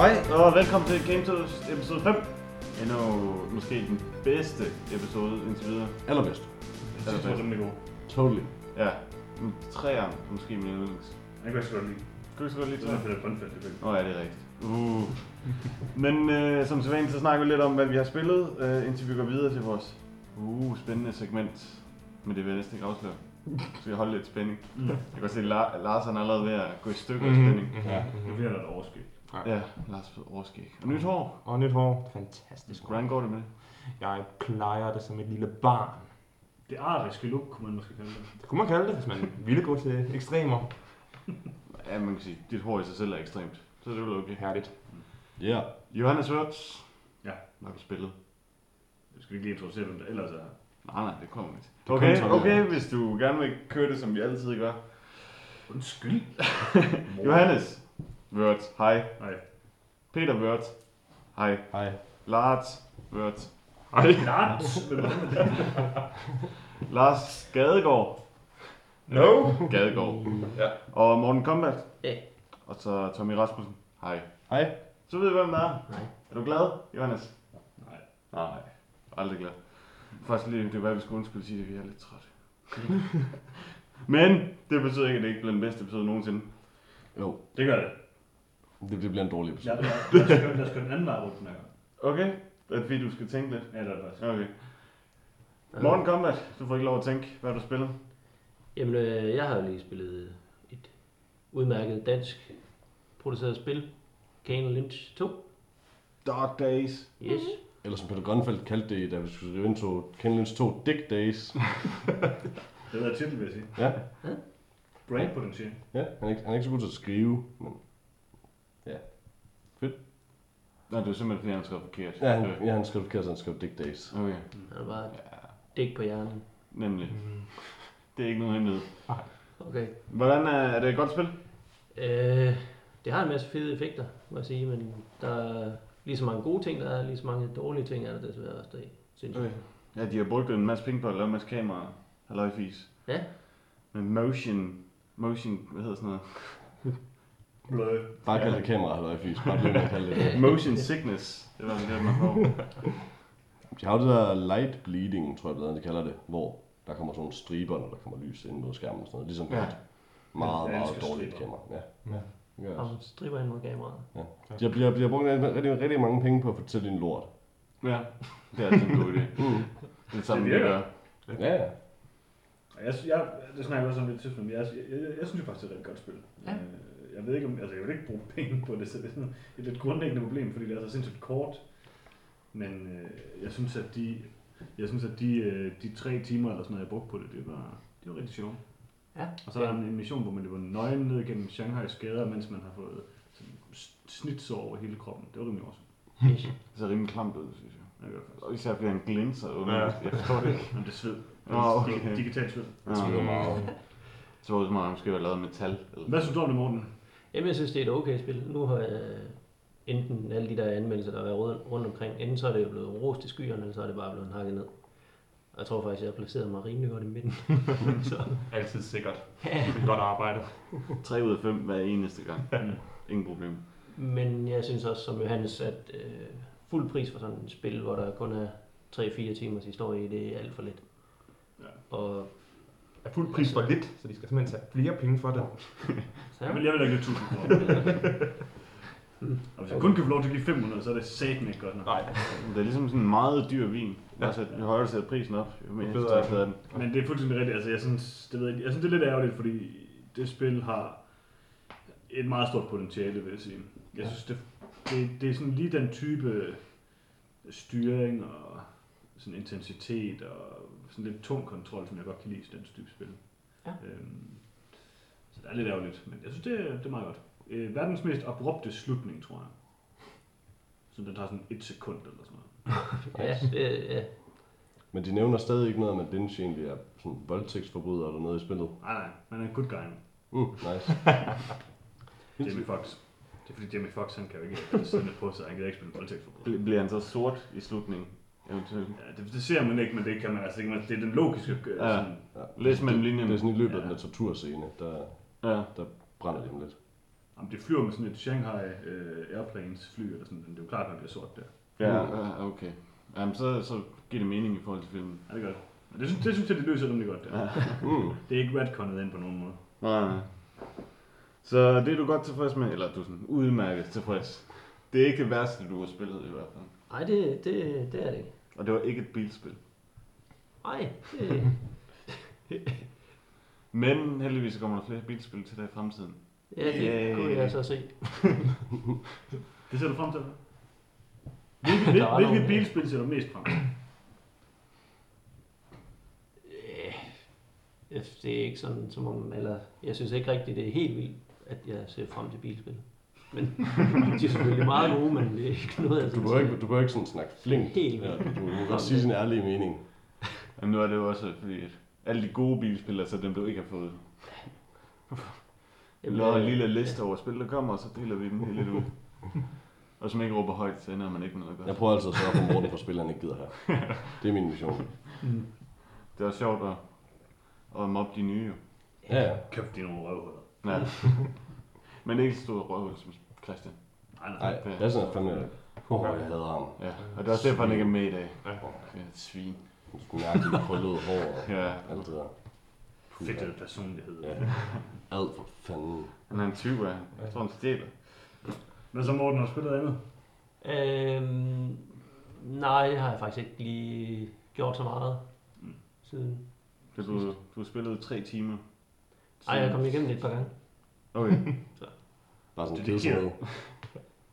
Hej, og velkommen til Game Tools episode 5. Endnu måske den bedste episode indtil videre. Allerbedst. Jeg synes, det var rimelig god. Totally. Ja, den træeren er måske min yndlings. Jeg kan også godt lide. Skal vi så godt lige Det er Grønfeldt, det Åh ja, det er rigtigt. Uh. Men øh, som sædvanligt, så snakker vi lidt om, hvad vi har spillet, øh, indtil vi går videre til vores uh, spændende segment. Men det vil jeg næsten ikke afsløre. Så jeg holde lidt spænding. Mm. Jeg kan godt se, at La- Lars han er allerede ved at gå i stykker af Mhm. spænding. Ja. Det bliver der et overskæg. Ja, Lars overskæg. Og nyt hår. Og nyt hår. Fantastisk. Hvordan går det med det? Jeg plejer det som et lille barn. Det ariske look, kunne man måske kalde det. Det kunne man kalde det, hvis man ville gå til ekstremer. Ja, man kan sige, dit hår i sig selv er ekstremt. Så det er vel okay. Herligt. Ja. Johannes Wörth. Ja. Hvad har du spillet? Jeg skal ikke lige introducere, hvem der ellers er. Nej, nej, det kommer. Det Okay, kommer okay, Tommy. hvis du gerne vil køre det, som vi altid gør. Undskyld. Johannes Wörth, hej. Nej. Peter Wörth, hej. Hej. Lars Lars. Hvem er det? Lars Gadegaard, No. Gadegaard. Ja. Og Morten Kombat. Ja. Og så Tommy Rasmussen, hej. Hej. Så ved vi, hvem der er. Nej. Er du glad, Johannes? Nej. Nej, aldrig glad. Først lige, det var, at vi skulle undskylde sige, at vi er lidt trætte. Men det betyder ikke, at det ikke bliver den bedste episode nogensinde. Jo, Det gør det. Det, det bliver en dårlig episode. ja. Lad os lad os køre den anden vej rundt den her gang. Okay, det er fordi, du skal tænke lidt. Ja, det er det faktisk. Okay. Morten Combat, du får ikke lov at tænke, hvad du spiller. Jamen, øh, jeg har jo lige spillet et udmærket dansk produceret spil. Kane Lynch 2. Dark Days. Yes. Eller som Peter Grønfeldt kaldte det, da vi skulle skrive intro, Ken Lynch 2 Dick Days. Det er titel, vil jeg sige. Ja. Brain potentiale. Ja, han er, ikke, han er ikke så god til at skrive, men Nå, det er simpelthen, fordi han har skrevet forkert. ja, han, Okay. ja, han skrev forkert, så han skrev Dick Days. okay. Han er bare dæk på hjernen. Nemlig. Det er ikke nogen hemmelighed. Okay. Hvordan er, er det et godt spil? Øh, det har en masse fede effekter, må jeg sige, men der er lige så mange gode ting, der er lige så mange dårlige ting, er der desværre også deri. Synes jeg. Okay. Ja, de har brugt en masse penge på at lave en masse kameraer. Halløjfis. Ja. Med motion, motion, hvad hedder sådan noget? Blød. Bare kald det kamera, eller fis. Bare med at kalde det. Motion sickness. Det var det, man får. De har jo det der light bleeding, tror jeg, det er, de kalder det, hvor der kommer sådan nogle striber, når der kommer lys ind mod skærmen og sådan noget. Ligesom Ja. ja. et meget, meget dårligt striber. kamera. Ja. Ja. Jeg Og striber ind mod kameraet. De har, de har, de har brugt rigtig, rigtig, mange penge på at fortælle din lort. Ja, det er altid en god idé. Mm. Det er sådan, Det vi virker. gør. Ja, ja. Jeg, jeg, det snakker jeg også om lidt tidspunkt, men jeg, jeg, jeg, jeg, synes jo faktisk, det er et rigtig godt spil. Ja. Jeg ved ikke om, altså jeg vil ikke bruge penge på det, så det er sådan et lidt grundlæggende problem, fordi det er så sindssygt kort. Men øh, jeg synes, at de, jeg synes, at de, øh, de tre timer eller sådan noget, jeg brugte på det, det var, det var rigtig sjovt. Ja. Og så er der en, en mission, hvor man løber nøgen ned gennem Shanghai's gader, mens man har fået snitsår over hele kroppen. Det var rimelig awesome. Det ser rimelig klamt ud, synes jeg. Det gør det faktisk. Og især fordi han glinser under. Ja. Jeg forstår det ikke. Men det er sved. Det Nå, er okay. dig- digitalt sved. Ja. Det skriver meget. Så var det som om, han måske var lavet af metal. Eller... Hvad synes du om det, Morten? Jamen, jeg synes, det er et okay spil. Nu har jeg enten alle de der anmeldelser, der har været rundt, omkring, enten så er det jo blevet rost i skyerne, eller så er det bare blevet hakket ned. Og jeg tror faktisk, jeg har placeret mig rimelig godt i midten. så, Altid sikkert. Det er godt arbejde. 3 ud af 5 hver eneste gang. Ingen problem. men jeg synes også, som Johannes, at øh, fuld pris for sådan et spil, hvor der kun er 3-4 timers historie i, det er alt for lidt. Ja. Og Er fuld pris for lidt, så de skal simpelthen tage flere penge for det. så, Jeg vil, jeg vil lægge 1000 kroner. Og hvis jeg kun kan få lov til at give 500, så er det satan ikke godt nok. Nej. Det er ligesom sådan en meget dyr vin. Altså, jo højere du sætter prisen op, jo mere bedre er den. Men det er fuldstændig rigtigt. Altså, jeg synes, det, ved jeg, ikke. jeg synes, det er lidt ærgerligt, fordi det spil har et meget stort potentiale, vil jeg sige. Jeg synes, det, det, det er sådan lige den type styring og sådan intensitet og sådan lidt tung kontrol, som jeg godt kan lide i den type spil. Ja. Øhm, så det er lidt ærgerligt, men jeg synes, det er, det er meget godt. Øh, verdens mest abrupte slutning, tror jeg. Så den tager sådan et sekund eller sådan noget. ja, det, ja, Men de nævner stadig ikke noget om, at Lynch egentlig er sådan voldtægtsforbryder eller noget i spillet. Nej, nej, man er en good guy. Mm, nice. Jamie Fox. Det er fordi Jamie Fox, han kan jo ikke sådan på sig, han kan ikke spille voldtægtsforbrydelse. Bl- Bliver han så sort i slutningen? Eventuelt. Ja, det, det, ser man ikke, men det kan man altså ikke. Det er den logiske... øh, Ja. Sådan, Ja. Læs mellem linjerne. Det er sådan i løbet af Ja. den der torturscene, der, Ja. der brænder de dem lidt. Jamen, det flyver med sådan et Shanghai uh, Airplanes fly, eller sådan, men det er jo klart, når det er sort der. Ja, ja, okay. Jamen, så, så giver det mening i forhold til filmen. Ja, det gør det. Det, synes, det synes jeg, det løser rimelig godt der. Ja. Mm. Det er ikke retconnet ind på nogen måde. Nej, nej. Så det er du godt tilfreds med, eller du er sådan udmærket tilfreds. Det er ikke det værste, du har spillet i hvert fald. Nej, det, det, det er det ikke. Og det var ikke et bilspil. Nej, det, Men heldigvis kommer der flere bilspil til dig i fremtiden. ja, det Yay. kunne jeg så se. Det ser du frem til, hvad? Hvilke, Der var hvilke nogle- bilspil ser du mest frem til? Øh, Det er ikke sådan, som om, eller jeg synes ikke rigtigt, det er helt vildt, at jeg ser frem til bilspil. Men de er selvfølgelig meget gode, men det er ikke noget, jeg Du behøver ikke, du behøver ikke sådan snakke flink. Helt Ja, du, må godt sige sin ærlige mening. Jamen nu er det jo også fordi, at alle de gode bilspil, altså dem du ikke har fået. Vi laver en øh, lille liste over spil, der kommer, og så deler vi dem lidt ud. Og som ikke råber højt, så ender man ikke med noget Jeg godt. prøver altid at sørge for, at Morten får spil, han ikke gider her. Det er min mission. mm. Det er også sjovt at, at mobbe de nye jo. Ja, ja. Købt de nogle røvhuller. Ja. Men ikke så stor røvhul som Christian. Nej, nej. Nej, det er sådan, at fandme... Åh, jeg hader ham. Ja, og det er også derfor, han ikke er med i dag. Ja. Ja, et svin. Mærkeligt krøllet hår og Ja, alt det der. Fedt det personlighed. Ja. Alt for fanden. han er en tyv af. Jeg tror, han stjæler. Men så Morten har du spillet andet? Øhm, nej, det har jeg faktisk ikke lige gjort så meget Mm. siden. Så du, du har spillet tre timer. Ej, jeg kom igennem det et par gange. Okay. Bare sådan Det er sig med.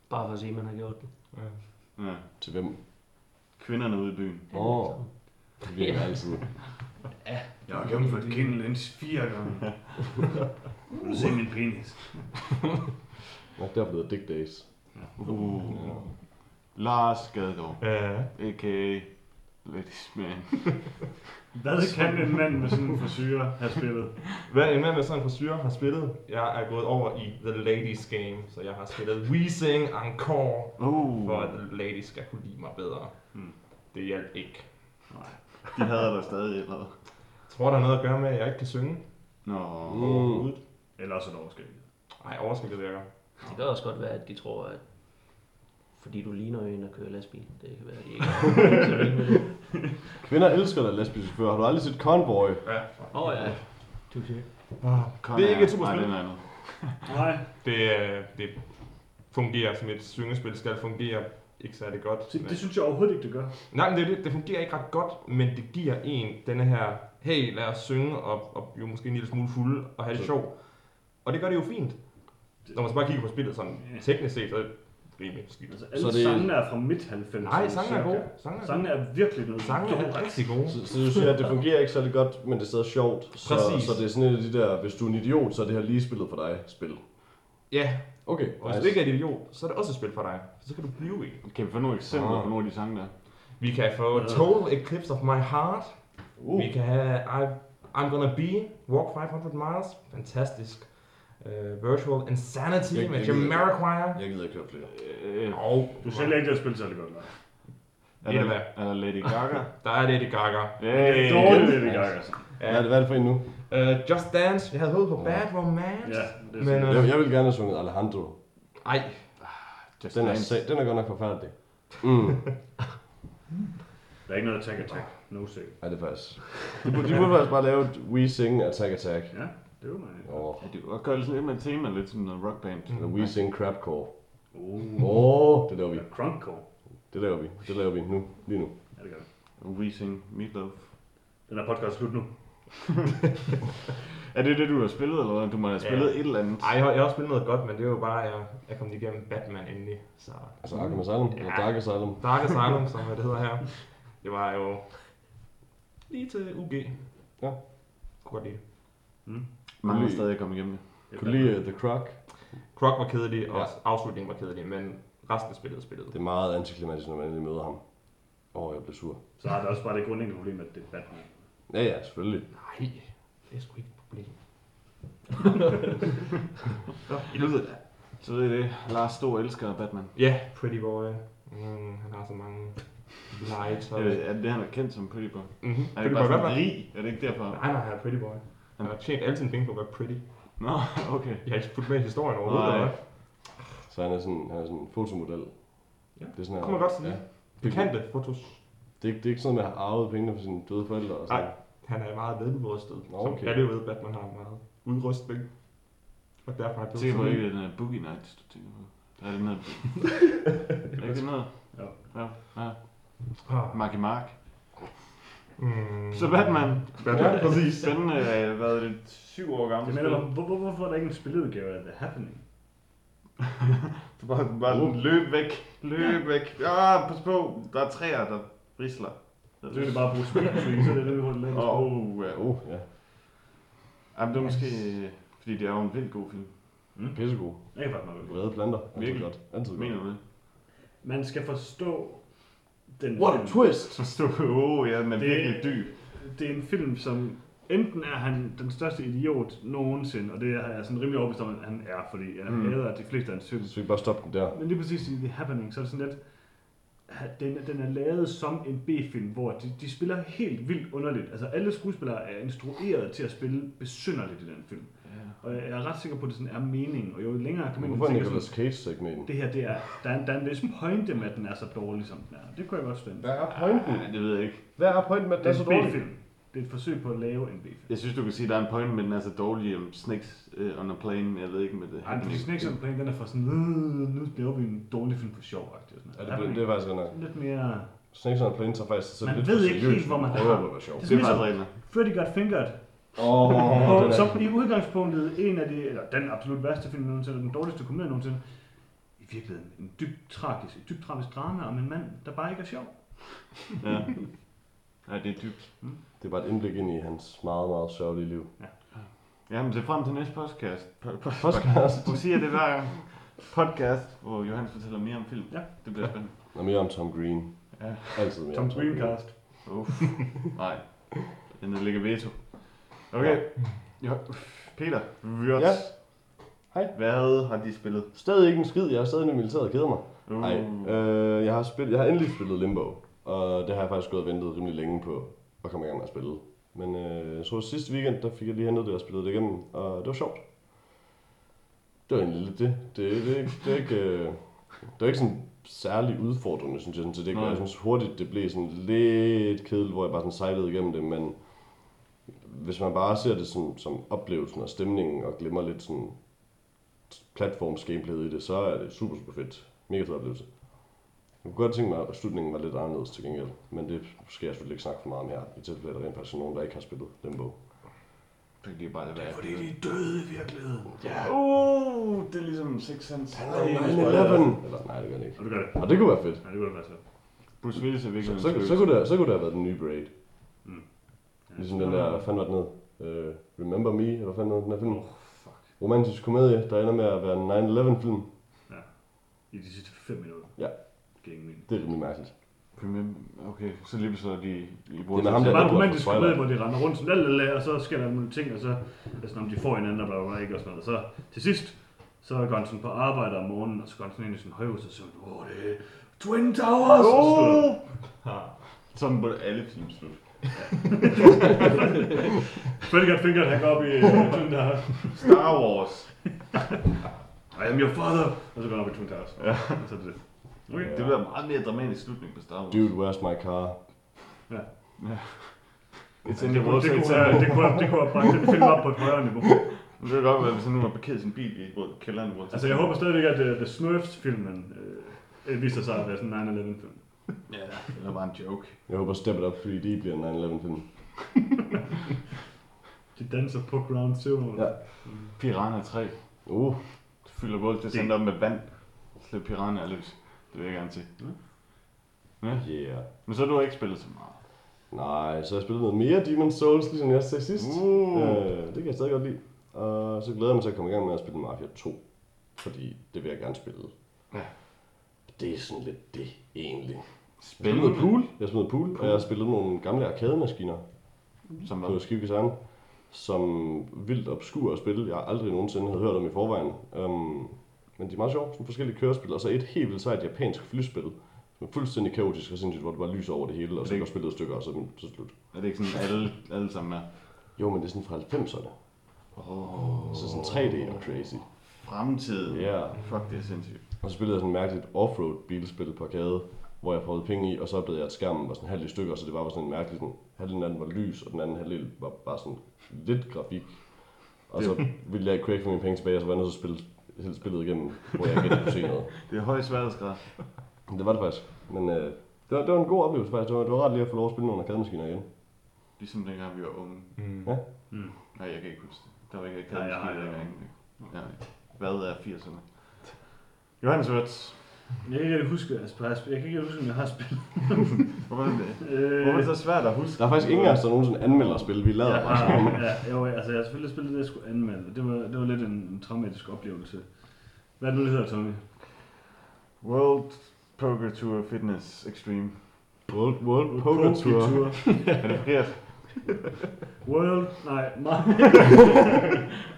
Bare for at at man har gjort det. Ja. Til hvem? Kvinderne ude i byen. Åh. Det virker altid. Jeg har gennemført Kindle Lens fire gange. Vil du se min penis? Nok derfor det hedder Dick Days. Uh. Ja. Lars Gadegaard, Ja. a.k.a. Ladies Man. Hvad kan en mand med sådan en frisyr have spillet? Hvad en mand med sådan en frisyr har spillet? Jeg er gået over i The Ladies Game, så jeg har spillet We Sing Encore, Uh. for at The Ladies skal kunne lide mig bedre. Hmm. Det hjalp ikke. De hader dig stadig, eller? Jeg tror, der er noget at gøre med, at jeg ikke kan synge. Nå. Overhovedet. Eller også et overskæg. Nej, overskældet virker. Det kan også godt være, at de tror, at fordi du ligner en, der kører lastbil. Det kan være, at de ikke er. Kvinder elsker da lastbilchauffør. Har du aldrig set Convoy? Ja. Åh oh, ja. Touché. Con Det er ikke et super Nej, spil. det er noget. Nej, Det, øh, det fungerer som et syngespil skal fungere ikke særlig godt. det, det synes jeg overhovedet ikke, det gør. Nej, men det, det, fungerer ikke ret godt, men det giver en denne her, hey, lad os synge, og, og jo måske en lille smule fuld, og have det sjovt. Og det gør det jo fint. Når man så bare kigger på spillet sådan teknisk set, så rimelig skidt. Altså, alle Så så det- sangene er fra midt-90'erne. Nej, sangen er cirka. god. Sangen er, Sangene er virkelig noget. sangen er rigtig gode. Så, så du siger, at det fungerer ikke særlig godt, men det er stadig sjovt. Så, Præcis. så det er sådan et af de der, hvis du er en idiot, så er det her lige spillet for dig spil. Ja, Okay, og hvis du ikke er et idiot, så er det også et spil for dig. Så kan du blive en. Kan vi få nogle eksempler Ah. på nogle af de sange der? Vi kan få Total Eclipse of My Heart. Uh. Vi kan have I, I'm Gonna Be, Walk 500 Miles. Fantastisk. Uh, Virtual Insanity Jeg- med Jamiroquai. Jeg gider ikke høre flere. Øh, Og Du sælger ikke det at spille særlig godt. Nej. er, der, er der Lady Gaga? der er Lady Gaga. Det er Hey. dårligt, det Gaga. Altså. Hvad er det, hvad er det for en nu? Uh, Just Dance. Jeg havde håbet på Ja. Bad Romance. Ja, det er Men, øh, Jeg, jeg vil gerne have sunget Alejandro. Ej, Just Den er, Dance. sag, den er godt nok forfærdelig. Mm. Der er ikke noget attack attack. No save. Ja, det er faktisk. De burde, de burde faktisk bare lave We Sing Attack Attack. Ja, det var mig. Og Ja, det kunne godt gøre det sådan lidt med et tema, lidt som noget rockband. eller We Sing Crapcore. Oh. Åh, oh, det laver vi. Crunkcore. Det laver vi. Det laver vi nu. Lige nu. Ja, det gør det. We Sing Meatloaf. Den her podcast er slut nu. Er det det, du har spillet, eller hvad? Du må have Ja. spillet et eller andet. ej, jeg har, jeg har også spillet noget godt, men det er jo bare, at jeg, jeg kom igennem Batman endelig. Så Altså Arkham Asylum, eller Dark Asylum. Dark Asylum, som det hedder her. Det var jo lige til UG. Ja. Kunne godt lide det. Mm. Mange er Lige- stadig kommet igennem det. Det er Kunne lide uh, The Croc. Croc var kedelig, og Ja. afslutningen var kedelig, men resten af spillet spillede. Det er meget antiklimatisk, når man endelig møder ham. Åh, oh, jeg bliver sur. Så har det også bare det grundlæggende problem, at det er Batman. Ja, ja, selvfølgelig. Nej, det er sgu ikke et problem. Nå, I lyder da. Så ved I det. Lars Stor elsker Batman. Ja, Pretty Boy. Mm, han har så mange lights. Og... Jeg ved, er det det, han er kendt som Pretty Boy? Mm-hmm. Er Pretty det Boy bare sådan rapper? rig? Er det ikke derfor? Nej, nej, han er Pretty Boy. Han har tjent alle sine penge på at være pretty. Nå, okay. Jeg har ikke fulgt med i historien overhovedet. Nej. eller hvad? Så han er sådan, han er sådan en fotomodel. Ja, det er sådan det kunne man godt sige. Ja. Bekendte fotos. Det, er, ikke- det er ikke sådan at have arvet pengene fra sine døde forældre. Og sådan. Nej. Han er meget veludrustet. Nå, Som okay. alle ved, Batman har meget udrustning. Og derfor har Jeg han tænker på ikke, at den er Boogie Nights, du tænker på. Der er det noget. er det ikke noget? Ja. Ja. ja. Ah. Marky Mark. Mm. Så Batman. Ja, præcis. Spændende, øh, hvad er det, syv år gammel mener, hvor, hvor, hvorfor er der ikke en spiludgave af The Happening? Du bare, bare løb væk, løb væk. Ja, pas på, der er træer, der risler. Så er det bare at bruge Springtree, så er det det, vi holder lidt. Åh, oh, ja. Oh, ja. Jamen, det er måske, fordi det er jo en vildt god film. Pissegod. Jeg kan faktisk meget godt. Planter. Virkelig? godt. Altid godt. Mener du det? Man skal forstå den What a film. twist! Forstå, åh oh, ja, men Det- virkelig dyb. Det er en film, som enten er han den største idiot nogensinde, og det er jeg sådan rimelig overbevist om, at han er, fordi jeg Mm. hader de fleste af hans film. Så vi kan bare stoppe den der. Men lige præcis i The Happening, så er det sådan lidt, at den, den er lavet som en B-film, hvor de, de spiller helt vildt underligt. Altså alle skuespillere er instrueret til at spille besynderligt i den film. Og jeg er ret sikker på, at det sådan er meningen, og jo længere jeg kommer ind, Hvorfor er Nicolas Cage så ikke den? det her, det er, der er, der er en vis pointe med, at den er så dårlig, som den er. Det kunne jeg godt stemme. Hvad er pointen? Nej, det ved jeg ikke. Hvad er pointen med, at den Det er er så en dårlig? B-film. Det er et forsøg på at lave en B-film. Jeg synes, du kan sige, at der er en point, men den er så dårlig om Snakes uh, on a Plane. Jeg ved ikke med det. Ej, fordi Snakes on a Plane, den er for sådan, øh, nu laver vi en dårlig film for sjov, -agtig Ja, noget. det, det er faktisk nok. Lidt mere... Snakes on a Plane tager faktisk sig selv Man lidt ved for ikke seriøst, helt, hvor man men prøver har- på at være sjov. Det Det er faktisk rigtigt. Freddy Got Fingered, Åh, og er- som i udgangspunktet en af de, eller den absolut værste film nogensinde, den dårligste komedie nogensinde, i virkeligheden en dybt tragisk, et dybt tragisk drama om en mand, der bare ikke er sjov. Ja. ja, det er dybt. Det er bare et indblik ind i hans meget, meget sørgelige liv. Jamen, se frem til næste podcast. Po- po- Podcast. Du siger det hver gang. Podcast, hvor Johannes fortæller mere om film. Ja. Det bliver spændende. Og mere om Tom Green. Ja. Altid mere Tom om Tom Green. Greencast. Uff. Nej. Den der ligger veto. Okay. Jo. Peter, Wirtz. Ja. Hej. Hvad har de spillet? Stadig ikke en skid. Jeg er stadig i militæret keder mig. Uh. Nej, øh, jeg, har spillet, jeg har endelig spillet Limbo, og det har jeg faktisk gået og ventet rimelig længe på at komme i gang med at spille. Men øh, jeg tror sidste weekend, der fik jeg lige hentet det og spillet det igennem, og det var sjovt. Det var egentlig lidt det. Det, det, det, det, er ikke, øh, det er ikke sådan særlig udfordrende, synes jeg. Sådan, så det, Nej. jeg synes hurtigt, det blev sådan lidt kedeligt, hvor jeg bare sådan sejlede igennem det, men hvis man bare ser det sådan, som oplevelsen og stemningen, og glemmer lidt sådan platforms gameplayet i det, så er det super, super fedt. Mega fed oplevelse. Jeg kunne godt tænke mig, at slutningen var lidt anderledes til gengæld, men det skal jeg selvfølgelig ikke snakke for meget om her, i tilfælde der rent faktisk er nogen, der ikke har spillet Limbo. Så kan de bare lade være. Fordi de er døde i virkeligheden. Ja, Uh, det er ligesom Six Sense. han er 9-11! Eller nej, det gør det ikke. Og du gør det. Og det kunne være fedt. Ja, det kunne være så. Bruce Willis er Så, virkelig så, så, kunne det, så kunne det have været den nye Braid. Ligesom den der, hvad fanden var den hed? Uh, Remember Me, eller hvad fanden var den der film? Oh, fuck. Romantisk komedie, der ender med at være en 9-11 film. I de sidste 5 minutter. Ja. Det mening. Det er rimelig mærkeligt. Okay, så lige så de, de Det bruger er med ham, Det er der- bare en romantisk komedie, hvor de render rundt sådan, lalala, og så sker der nogle ting, og så altså, om de får hinanden, og bla, bla, bla, ikke, og sådan noget. Så til sidst, så går han sådan på arbejde om morgenen, og så går han sådan ind i sin højhus, og så åh, det er Twin Towers! Oh! Sådan burde alle film slutte. Freddy Got Fingered, han går op i uh, Twin Towers. Star Wars. I am your father! Og så går han op i Twin Towers. Ja. Så er det det. Okay. Det bliver meget mere dramatisk slutning på Star Wars. Dude, where's my car? It's Det in the det, trade kunne, have- det, kunne, have- det kunne have bragt den film op på et højere niveau. Det kan godt være, hvis han nu har parkeret sin bil i kælderen Altså, jeg håber stadigvæk, at uh, The Smurfs-filmen uh, viser sig at være sådan en 9-11-film. Ja, det var bare en joke. Jeg håber Step It Up 3D bliver en 9-11 film. De danser på Ground Zero. Ja. Piranha 3. Uh, Det fylder World Center op med vand. Slip Piranha løs. Det vil jeg gerne se. Ja. yeah. Men så har du ikke spillet så meget. Nej, så har jeg spillet noget mere Demon's Souls, ligesom jeg sagde sidst. Uh. Øh, det kan jeg stadig godt lide. Og så glæder jeg mig til at komme i gang med at spille Mafia 2. Fordi det vil jeg gerne spille. Ja. Det er sådan lidt det, egentlig. Jeg Spændende. spillede pool. Jeg spillede pool, og jeg har spillet nogle gamle arcade-maskiner Som på hvad? Skive Kaserne, som vildt obskur at spille. Jeg har aldrig nogensinde havde hørt om i forvejen. Um, men de er meget sjove, sådan forskellige kørespil. Og så et helt vildt sejt japansk flyspil, som er fuldstændig kaotisk og sindssygt, hvor det bare lyser over det hele, og så Det- går spillet stykker, og så så slut. Er det ikke sådan, alle, alle sammen er? Jo, men det er sådan fra 90'erne. Oh. Så sådan 3D og crazy. Fremtiden. Ja. Fuck, det er sindssygt. Og så spillede jeg sådan et mærkeligt offroad bilspil på arcade, hvor jeg prøvede penge i, og så opdagede jeg, at skærmen var sådan halvt i stykker, så det var sådan en mærkelig, sådan, halvdelen af den var lys, og den anden halvdel var bare sådan lidt grafik. Og så ville jeg ikke kunne få mine penge tilbage, og så var jeg nødt til at spille hele spillet igennem, hvor jeg ikke kunne se noget. Det er høj sværhedsgrad. Det var det faktisk. Men øh, det, var, det var en god oplevelse faktisk. Det var, det var ret lige at få lov at spille nogle arcade-maskiner igen. Ligesom dengang vi var unge. Mm. Ja. Mm. Nej, jeg kan ikke huske det. Der var ikke det. dengang. Ja. Hvad er 80'erne? Johannes Wirtz. Jeg kan ikke rigtig huske, altså, jeg kan ikke huske, om jeg har spillet. Hvorfor er det? Øh, Hvorfor er det så svært at huske? Der er faktisk ingen af os, der nogensinde anmelder spil. Vi lader jeg bare ja, jo, altså, jeg har selvfølgelig spillet det, jeg skulle anmelde. Det var, det var lidt en, en traumatisk oplevelse. Hvad er det nu, det hedder, Tommy? World Poker Tour Fitness Extreme. World, World Poker Tour. Er det forkert? World, nej, my,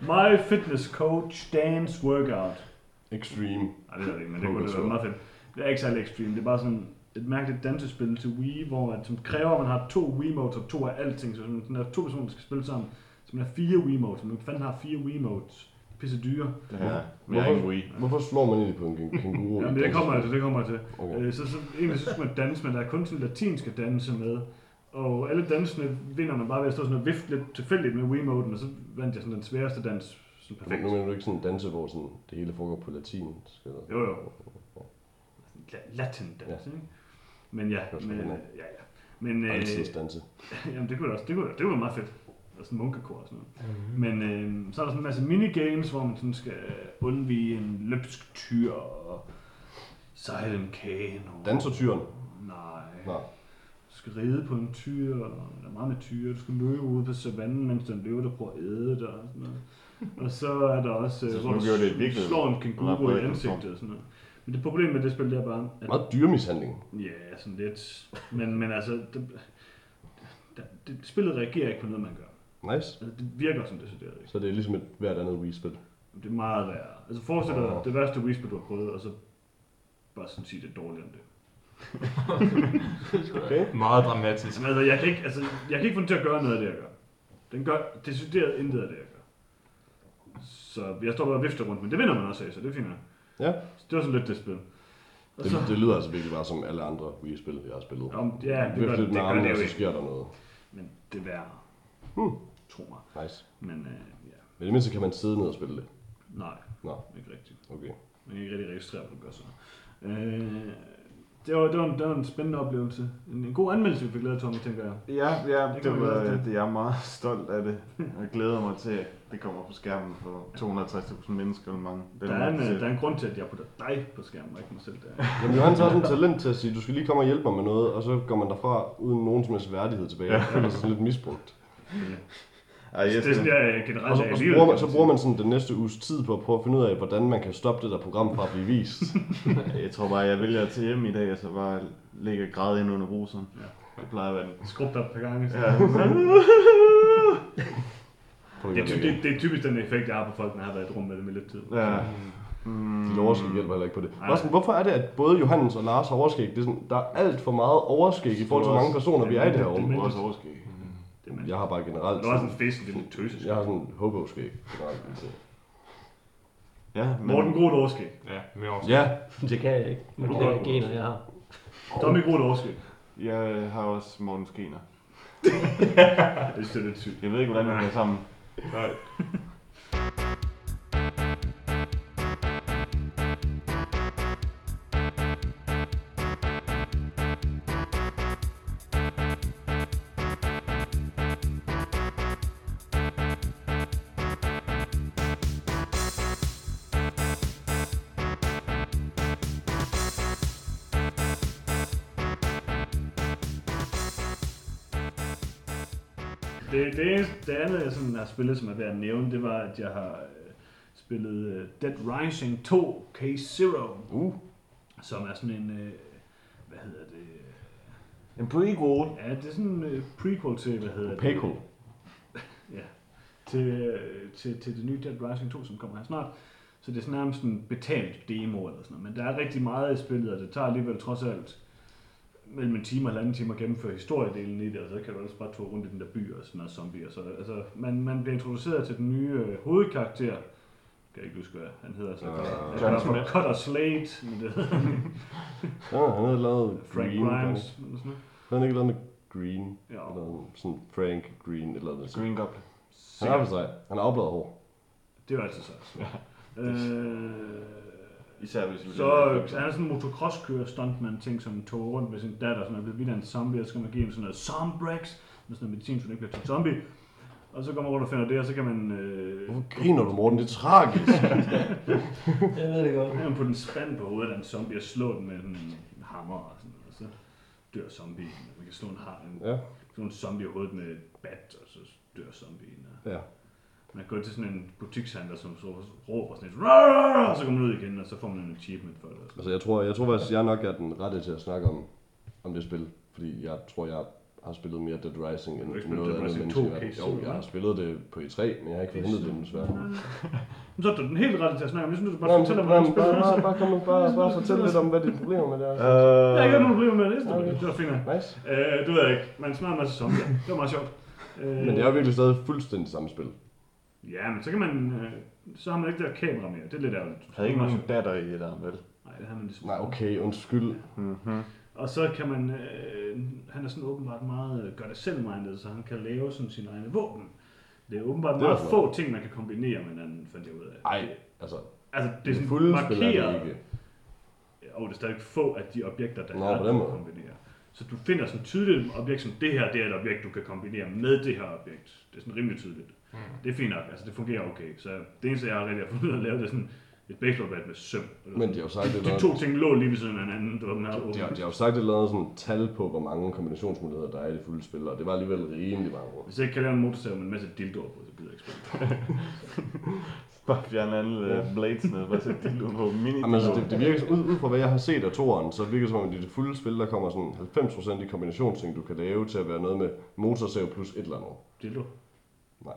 my Fitness Coach Dance Workout. Extreme. Nej, det er det ikke, men det kunne være meget fedt. Det er ikke særlig extreme, det er bare sådan et mærkeligt dansespil til Wii, hvor at, som kræver, at man har to Wiimotes og to af alting, så sådan, der er to personer, der skal spille sammen. Så man har fire Wiimotes, men du fanden har fire Wiimotes. Pisse dyre. Det her. Men jeg er ikke Wii. Hvorfor slår man egentlig på en kæng- kænguru? Jamen, det kommer jeg til, det kommer jeg til. Okay. Øh, så, så egentlig så skal man danse, men der er kun sådan latinske danse med. Og alle dansene vinder man bare ved at stå sådan og vifte lidt tilfældigt med Wiimoten, og så vandt jeg sådan den sværeste dans sådan perfekt. Nu mener du ikke sådan en danse, hvor sådan det hele foregår på latin? Skal der- Jo, jo. La- Latin dans, Ja. ikke? Men ja, men, ja, ja. Men, øh, danse. jamen det kunne også, det kunne, det kunne være meget fedt. Og sådan munkekor og sådan noget. Mm. Men øh, så er der sådan en masse minigames, hvor man sådan skal undvige en løbsk tyr og sejle en kano. Dansertyren? Nej. Nej. Du skal ride på en tyr, og der er meget med tyre. Du skal løbe ude på savannen, mens den løber, der prøver at æde dig og sådan noget. Og så er der også, øh, Så hvor nu du det slår en kænguru i ansigtet og sådan noget. Men det problem med det spil, det er bare, at Meget dyremishandling. Ja, sådan lidt. Men, men altså, det, det, det, spillet reagerer ikke på noget, man gør. Nice. Altså, det virker som decideret ikke. Så det er ligesom et hvert andet Wii-spil. Det er meget værre. Altså forestil dig Åh. det værste Wii-spil, du har prøvet, og så bare sådan sige, det er dårligere end det. Okay. Meget dramatisk. Men altså, jeg kan ikke, altså, jeg kan ikke få den til at gøre noget af det, jeg gør. Den gør decideret intet af det, jeg. Så jeg står bare og vifter rundt, men det vinder man også af, så det er fint. nok. Ja. Så det var sådan lidt det spil. Og Det, så, det lyder altså virkelig bare som alle andre Wii-spil, jeg har spillet. ja, det gør, Vifte det, lidt det med gør armene, det og jo så ikke. sker der noget. Men det er værre. Hmm. Tro mig. Nice. Men øh, ja, Men i det mindste kan man sidde ned og spille det. nej. Nå. Ikke rigtigt. Okay. Man kan ikke rigtig registrere, hvad du gør så. Øh, det, var, det, var en, det var en spændende oplevelse. En, en god anmeldelse, vi fik lavet, Tommy, tænker jeg. Ja, ja Det det, var, godt, ja. det, jeg er meget stolt af det. Jeg glæder mig til, at det kommer på skærmen for 250.000 mennesker eller mange. Der er, en, øh, der er en grund til, at jeg putter dig på skærmen, og ikke mig selv der. Jamen Johan har sådan en talent til at sige, du skal lige komme og hjælpe mig med noget, og så går man derfra uden nogen som helst værdighed tilbage. Ja. Det er sådan lidt misbrugt. Ej, jeg Det er skal, sådan, jeg generelt Og så, og så, bruger man, så bruger man sådan den næste uges tid på at prøve at finde ud af, hvordan man kan stoppe det der program fra at blive vist. jeg tror bare, jeg vælger til hjem i dag, og så bare ligge og græde ind under bruseren. Ja. Det plejer at være den. Skrubt op et par gange. Ja. Det, er ty- det, det, er typisk den effekt, jeg har på folk, når jeg har været i et rum med dem i lidt tid. ja. det. Mm. Dit overskæg hjælper heller ikke på det. Bare sådan, hvorfor er det, at både Johannes og Lars har overskæg? Det er sådan, der er alt for meget overskæg i forhold til, hvor mange personer vi er i det her rum. det- Vores overskæg. Det er man. Jeg har bare generelt... Du har sådan en face, det er lidt tøse. Jeg har sådan en hobo-skæg. generelt. Ja, men... Morten Groth overskæg. Ja, mere også. Ja, Det kan jeg ikke. Med de der gener, jeg har. Tommy Groth overskæg. Jeg har også Morten Skener. Det er lidt sygt. Jeg ved ikke, hvordan det hænger sammen. Nej. Det, det, det andet, jeg sådan har spillet, som er værd at nævne, det var, at jeg har øh, spillet øh, Dead Rising 2 Case Zero, uh, som er sådan en, øh, hvad hedder det, En prequel. ja, det er sådan en øh, prequel til, hvad hedder det, Paycool. ja, til, øh, til, til det nye Dead Rising 2, som kommer her snart. Så det er sådan nærmest en betalt demo eller sådan noget. Men der er rigtig meget i spillet, og det tager alligevel trods alt mellem en time og halvanden time at gennemføre historiedelen i det, og så kan du ellers bare tage rundt i den der by og sådan noget zombier. Så altså, man, man bliver introduceret til den nye øh, hovedkarakter, jeg ikke huske, hvad han hedder. Så uh, John Cutter, Smith. Cutter men det Ja, han havde lavet Frank Green. Grimes. eller sådan noget. Han havde ikke lavet med Green. Ja. Eller sådan Frank Green eller noget. Green Goblin. Han er for sig. Han har afbladet hår. Det var altid så. Øh, Især hvis vi så øh, han er sådan en motocross-kører, stuntman ting, som tog rundt med sin datter, som er blevet vildt af en zombie, og så skal man give ham sådan noget zombrex, med sådan noget medicin, så hun ikke bliver til zombie. Og så kommer man rundt og finder det, og så kan man... Øh, Hvorfor griner du, Morten? Det er tragisk. Jeg ved det godt. man putte en spand på hovedet af en zombie og slå den med sådan en hammer og sådan noget, og så dør zombien. Man kan slå en, har- en, ja. slå en zombie i hovedet med et bat, og så dør zombien. Og Ja. Man kan gå til sådan en butikshandler, som så råber sådan et, "Rrrr!" og så går man ud igen, og så får man en achievement for det. Altså, jeg tror, jeg tror faktisk, jeg nok er den rette til at snakke om, om det spil. Fordi jeg tror, jeg har spillet mere Dead Rising Du end ikke noget Dead andet Rising menneske. 2, i verden. okay, så Jo, du jeg har spillet det på E3, men jeg har ikke forhindret det desværre. Men så er du den helt rette til at snakke om. Jeg synes, du bare fortæller så- mig, bare, hvordan bare, spiller. bare, bare, kom, bare, bare fortæl lidt om, hvad dine problemer med det er. Øh, Jeg har ikke nogen problemer med det. Det Okay. det var fint. Nice. Øh, det ved jeg ikke. Man smadrer en masse zombier. Det var meget sjovt. Øh, Men det er jo virkelig stadig fuldstændig samme spil. Ja, men så kan man... Øh, så har man ikke der kamera mere. Det er lidt ærgerligt. havde ikke nogen datter i det der, vel? Nej, det har man ligesom. Nej, okay, undskyld. Mm-hmm. Og så kan man... Øh, han er sådan åbenbart meget øh, gør det selv minded, så han kan lave sådan sine egne våben. Det er åbenbart Det er meget få ting, man kan kombinere med hinanden, fandt jeg ud af. Ej, altså, Altså, det er sådan fulde er markeret. det ikke. Og det er stadig få af de objekter, der Nå, er, du kan kombinere. Så du finder sådan tydeligt et objekt, som det her, det er et objekt, du kan kombinere med det her objekt. Det er sådan rimelig tydeligt. Mm. Det er fint nok, altså det fungerer okay. Så det eneste, jeg har rigtig har fundet ud af at lave, det er sådan et baseballbat med søm. Men de har jo sagt, det de to ting lå lige ved siden af hinanden. Det var den her De, de, har, de har jo sagt et eller andet sådan tal på, hvor mange kombinationsmuligheder der er i det fulde spil, og det var alligevel rimelig mange ord. Hvis jeg ikke kan lave en motorsav med en masse dildoer på, så gider jeg ikke spille. Bare fjerne alle uh, blades ned, bare sætte de på mini Jamen, altså, det, det virker ud, ud fra hvad jeg har set af toeren, så virker det som om, at i det fulde spil, der kommer sådan 90% i kombinationsting, du kan lave til at være noget med motorsav plus et eller andet. Dildo? Nej.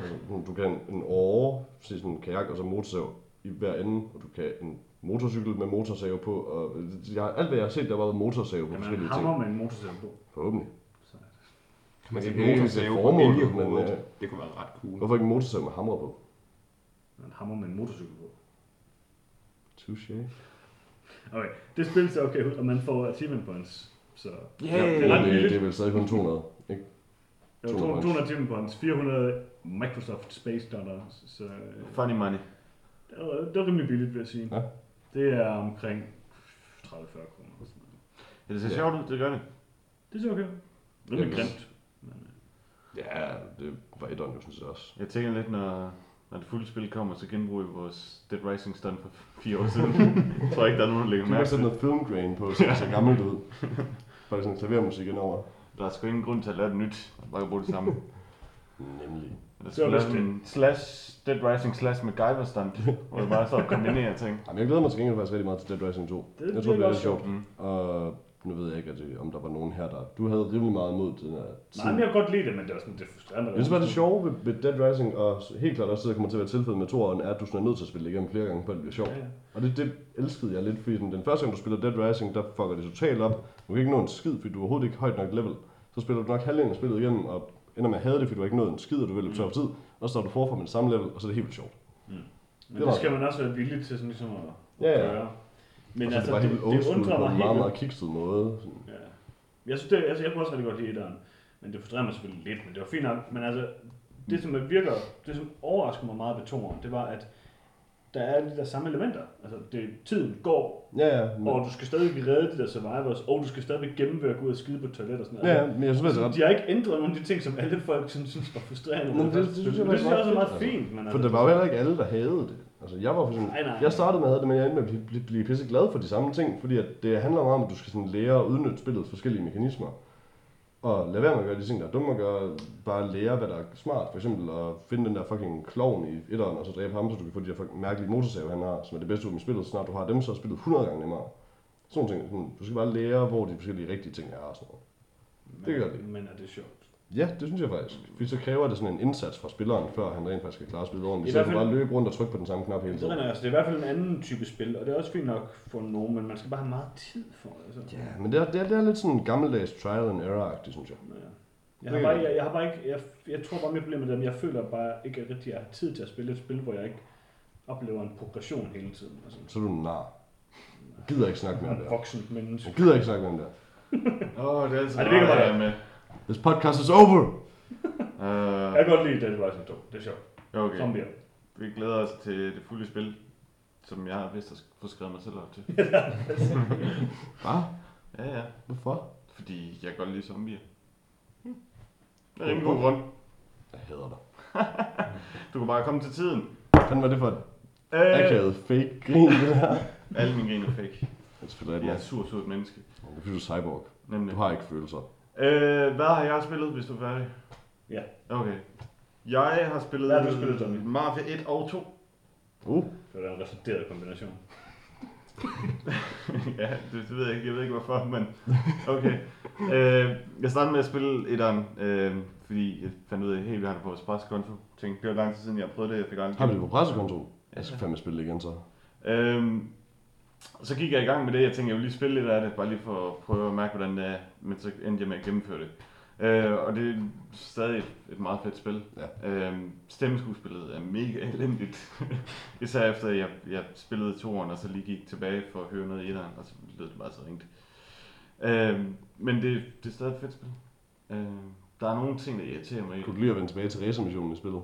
Altså, du kan en åre, sådan en kajak, og så motorsav i hver ende, og du kan en motorcykel med motorsav på, og jeg, har- alt hvad jeg har set, der var motorsav på Kan man forskellige hammer ting. med en motorsav på? Forhåbentlig. Så, Kan man er ikke motorsave et på elgehovedet? men, øh, Det kunne være ret cool. Hvorfor ikke en motorsav med hamre på? man hammer med en motorcykel på. Touché. Okay, det spil ser okay ud, og man får achievement points. Så! Ja, det Det, er ret det, det er vel stadig kun 200, ikke? Det var 200 200 achievement points, 400 Microsoft Space Dollars. Så øh, Funny money. det var, det var rimelig billigt, vil jeg sige. Ja. Det er omkring 30-40 kroner. eller sådan noget. Ja, det ser Ja. sjovt ud, det gør det. Det ser okay. Rimelig Ja, grimt. Men, øh, Ja, det var etteren jo sådan set også. Jeg tænker lidt, når, når det fulde spil kommer, så genbruger vi vores Dead Rising stunt for fire år siden. jeg tror ikke, der er nogen, der lægger Du kan mærke sætte til. noget filmgrain på, så det ser gammelt ud. Bare sådan klavermusik indover. Der er sgu ingen grund til at lave det nyt. Bare kan bruge det samme. Nemlig. Der Det skulle var lave sådan en slash, Dead Rising slash MacGyver stunt, hvor det bare så kombinerer ting. Jamen, jeg glæder mig til gengæld faktisk rigtig meget til Dead Rising 2. Det jeg tror, det bliver lidt sjovt. Mm. Og nu ved jeg ikke, at det, om der var nogen her, der... Du havde rimelig meget imod den her Nej, men jeg kan godt lide det, men det er sådan, det er frustrerende. Jeg synes bare, det sjove ved, ved Dead Rising, og helt klart også det, der kommer til at være tilfældet med toeren, er, at du sådan er nødt til at spille igennem flere gange, for at det bliver sjovt. Ja, ja. Og det, det elskede jeg lidt, fordi den, den første gang, du spiller Dead Rising, der fucker det totalt op. Du kan ikke nå en skid, fordi du er overhovedet ikke højt nok level. Så spiller du nok halvdelen af spillet igennem, og ender med at have det, fordi du ikke nået en skid, og du vil løbe tør for tid. Og så står du forfra med det samme level, og så er det helt vildt sjovt. Men Det det, skal man også være villig til sådan ligesom at Ja, ja. gøre. Men altså, det det, helt det, school undrer mig helt meget, meget kikset måde. Sådan. Ja. Jeg synes, det, altså, jeg kunne også rigtig godt lide etteren. Men det frustrerer mig selvfølgelig lidt, men det var fint nok. Men altså, det som virker, det som overrasker mig meget ved toeren, det var, at der er de der samme elementer. Altså, det, tiden går, Ja, ja. Men, og du skal stadig redde de der survivors, og du skal stadig ved at gå ud og skide på et toilet og sådan noget. ja, men jeg synes, det Altså, ret de har ikke ændret nogle af de ting, som alle folk synes, synes var frustrerende. Men det- det, det det, synes jeg det synes jeg også er meget fint. Men For det var jo heller ikke alle, der havde det. Altså, jeg var for sådan, Nej, nej. jeg startede med at have det, men jeg endte med at blive, blive, blive pisse glad for de samme ting, fordi at det handler meget om, at du skal sådan lære at udnytte spillets forskellige mekanismer. Og lade være med at gøre de ting, der er dumme at gøre. Bare lære, hvad der er smart. For eksempel at finde den der fucking klovn i etteren, og så dræbe ham, så du kan få de der fucking mærkelige motorsave, han har, som er det bedste ud med spillet. Så snart du har dem, så er spillet 100 gange nemmere. Sådan ting. Du skal bare lære, hvor de forskellige rigtige ting er og sådan noget. det gør det. Men er det sjovt? Ja, det synes jeg faktisk. Fordi så kræver det sådan en indsats fra spilleren, før han rent faktisk kan klare spillet ordentligt. I Så hvert fald- bare løbe rundt og trykke på den samme knap hele Det, tiden. er, altså, det er i hvert fald en anden type spil, og det er også fint nok for nogen, men man skal bare have meget tid for det. Altså. Ja, men det er, det er, det er lidt sådan gammeldags trial and error-agtigt, synes jeg. Ja. Jeg har, bare, jeg, jeg har bare ikke, jeg, jeg tror bare mit problem med det, at jeg føler bare ikke rigtig, at jeg har tid til at spille et spil, hvor jeg ikke oplever en progression hele tiden. Altså, Så er du en nar. Jeg gider ikke snakke med en der. voksen menneske. Jeg gider ikke snakke med ham der. Åh, oh, det er altid Ej, det virker bare- er This podcast is over! med. Jeg kan godt lide Dead Rising 2. Det er sjovt. Uh, okay. Zombier. Vi glæder os til det fulde spil, som jeg har vist at få skrevet mig selv op til. Hvad? Ja, ja. Hvorfor? Fordi jeg godt lide zombier. Det er ingen god grund. Jeg hader dig. Du kan bare komme til tiden. Hvad var det for et Øh, akavet fake grin, det her? alle mine grin er fake. Er Jeg er et sur, surt menneske. Det er fordi, du er cyborg. Nemlig. Du har ikke følelser. Øh, hvad har jeg spillet, hvis du er færdig? Ja. Okay. Jeg har spillet, Hvad har du spillet, Tommy? Mafia 1 og 2. Uh, Det var en retarderet kombination. ja, det, det ved jeg ikke. Jeg ved ikke hvorfor, men okay. øh, jeg startede med at spille etteren, øh, fordi jeg fandt ud af, at hey, vi har det på vores pressekonto. Tænkte, det var lang tid siden, jeg prøvede det. Jeg fik aldrig har vi det på pressekontoen? Jeg skal fandme spille det igen så. Øhm, så gik jeg i gang med det. Jeg tænkte, jeg ville lige spille lidt af det, bare lige for at prøve at mærke, hvordan det er. Men så endte jeg med at gennemføre det. Øh, og det er stadig et, et meget fedt spil. Ja. Øhm, stemmeskuespillet er mega elendigt. Især efter jeg, jeg spillede toeren, og så lige gik tilbage for at høre noget i etteren, og så lød det bare så ringt. Øhm, men det, det er stadig et fedt spil. Øhm, der er nogle ting, der irriterer mig. Kunne du lige at vende tilbage til racermissionen i spillet?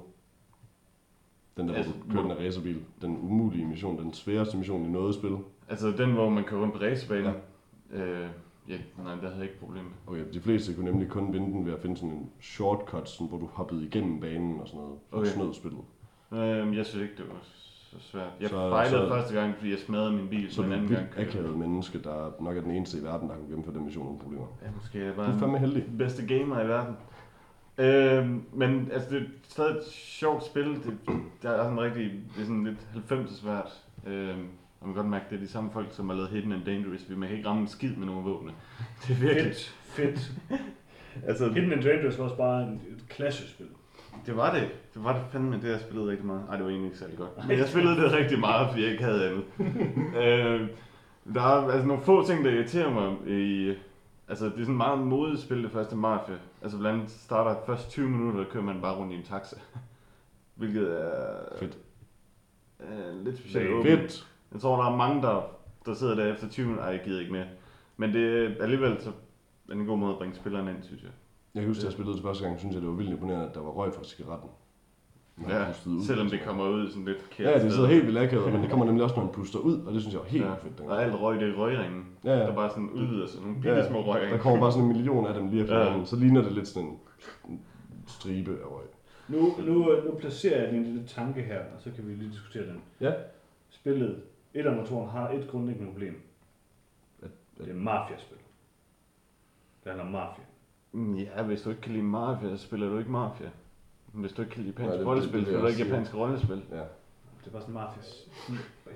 Den der, Altså, hvor du kørte hvor- en racerbil. Den umulige mission, den sværeste mission i noget spil. Altså den, hvor man kører rundt på racebanen. Ja. Øh, ja, nej, der havde jeg ikke problem med. Okay, de fleste kunne nemlig kun vinde den ved at finde sådan en shortcut, sådan, hvor du hoppede igennem banen og sådan noget. Så Okay. snød spillet. Øhm, jeg synes ikke, det var så svært. Jeg Så- fejlede så- første gang, fordi jeg smadrede min bil, Så en du anden gang. vildt akavet menneske, der nok er den eneste i verden, der kunne gennemføre den mission uden problemer. Ja, måske jeg Du bare er fandme heldig. bedste gamer i verden. Øhm, men altså, det er stadig et sjovt spil. Det, der er sådan rigtig, det er sådan lidt 90 svært. Øhm, og man kan godt mærke, at det er de samme folk, som har lavet Hidden and Dangerous, fordi man kan ikke ramme en skid med nogle vågne. Det er virkelig... Fedt, fedt. Altså, Hidden and Dangerous var også bare en, et klassespil. Det var det. Det var det fandme, det jeg spillede rigtig meget. Ej, det var egentlig ikke særlig godt. Men jeg spillede det rigtig meget, fordi jeg ikke havde andet. øh, der er altså nogle få ting, der irriterer mig i... Altså, det er sådan meget modigt spil, det første Mafia. Altså, blandt andet starter først 20 minutter, der kører man bare rundt i en taxa. Hvilket er... Fedt. Øh, lidt specielt. Det er. Fedt! Jeg tror, der er mange, der, der sidder der efter 20 minutter. Ej, jeg gider ikke mere. Men det er alligevel så er en god måde at bringe spillerne ind, synes jeg. Jeg kan huske, da jeg spillede det første gang, synes jeg, det var vildt imponerende, at der var røg fra cigaretten. Ja, ud. selvom det kommer ud sådan lidt forkert. Ja, det sidder helt vildt akavet, men det kommer nemlig også, når han puster ud, og det synes jeg var helt ja. fedt. Og dengang. alt røg, det er røgringen. Ja, Der ja. bare sådan udvider sig nogle bitte Ja, små røgringe. Der kommer bare sådan en million af dem lige efter Ja. hinanden. Så ligner det lidt sådan en en stribe af røg. Nu, nu, nu placerer jeg lige en lille tanke her, og så kan vi lige diskutere den. Ja. Spillet, et af motoren har et grundlæggende problem. At- at- Det er mafiaspil. Det handler om mafia. Mm, Ja, hvis du ikke kan lide Mafia, så spiller du ikke Mafia. Hvis du ikke kan lide japansk det- rollespil, det- vil spiller du jeg ikke sige. japansk rollespil. Ja. Det er bare sådan mafias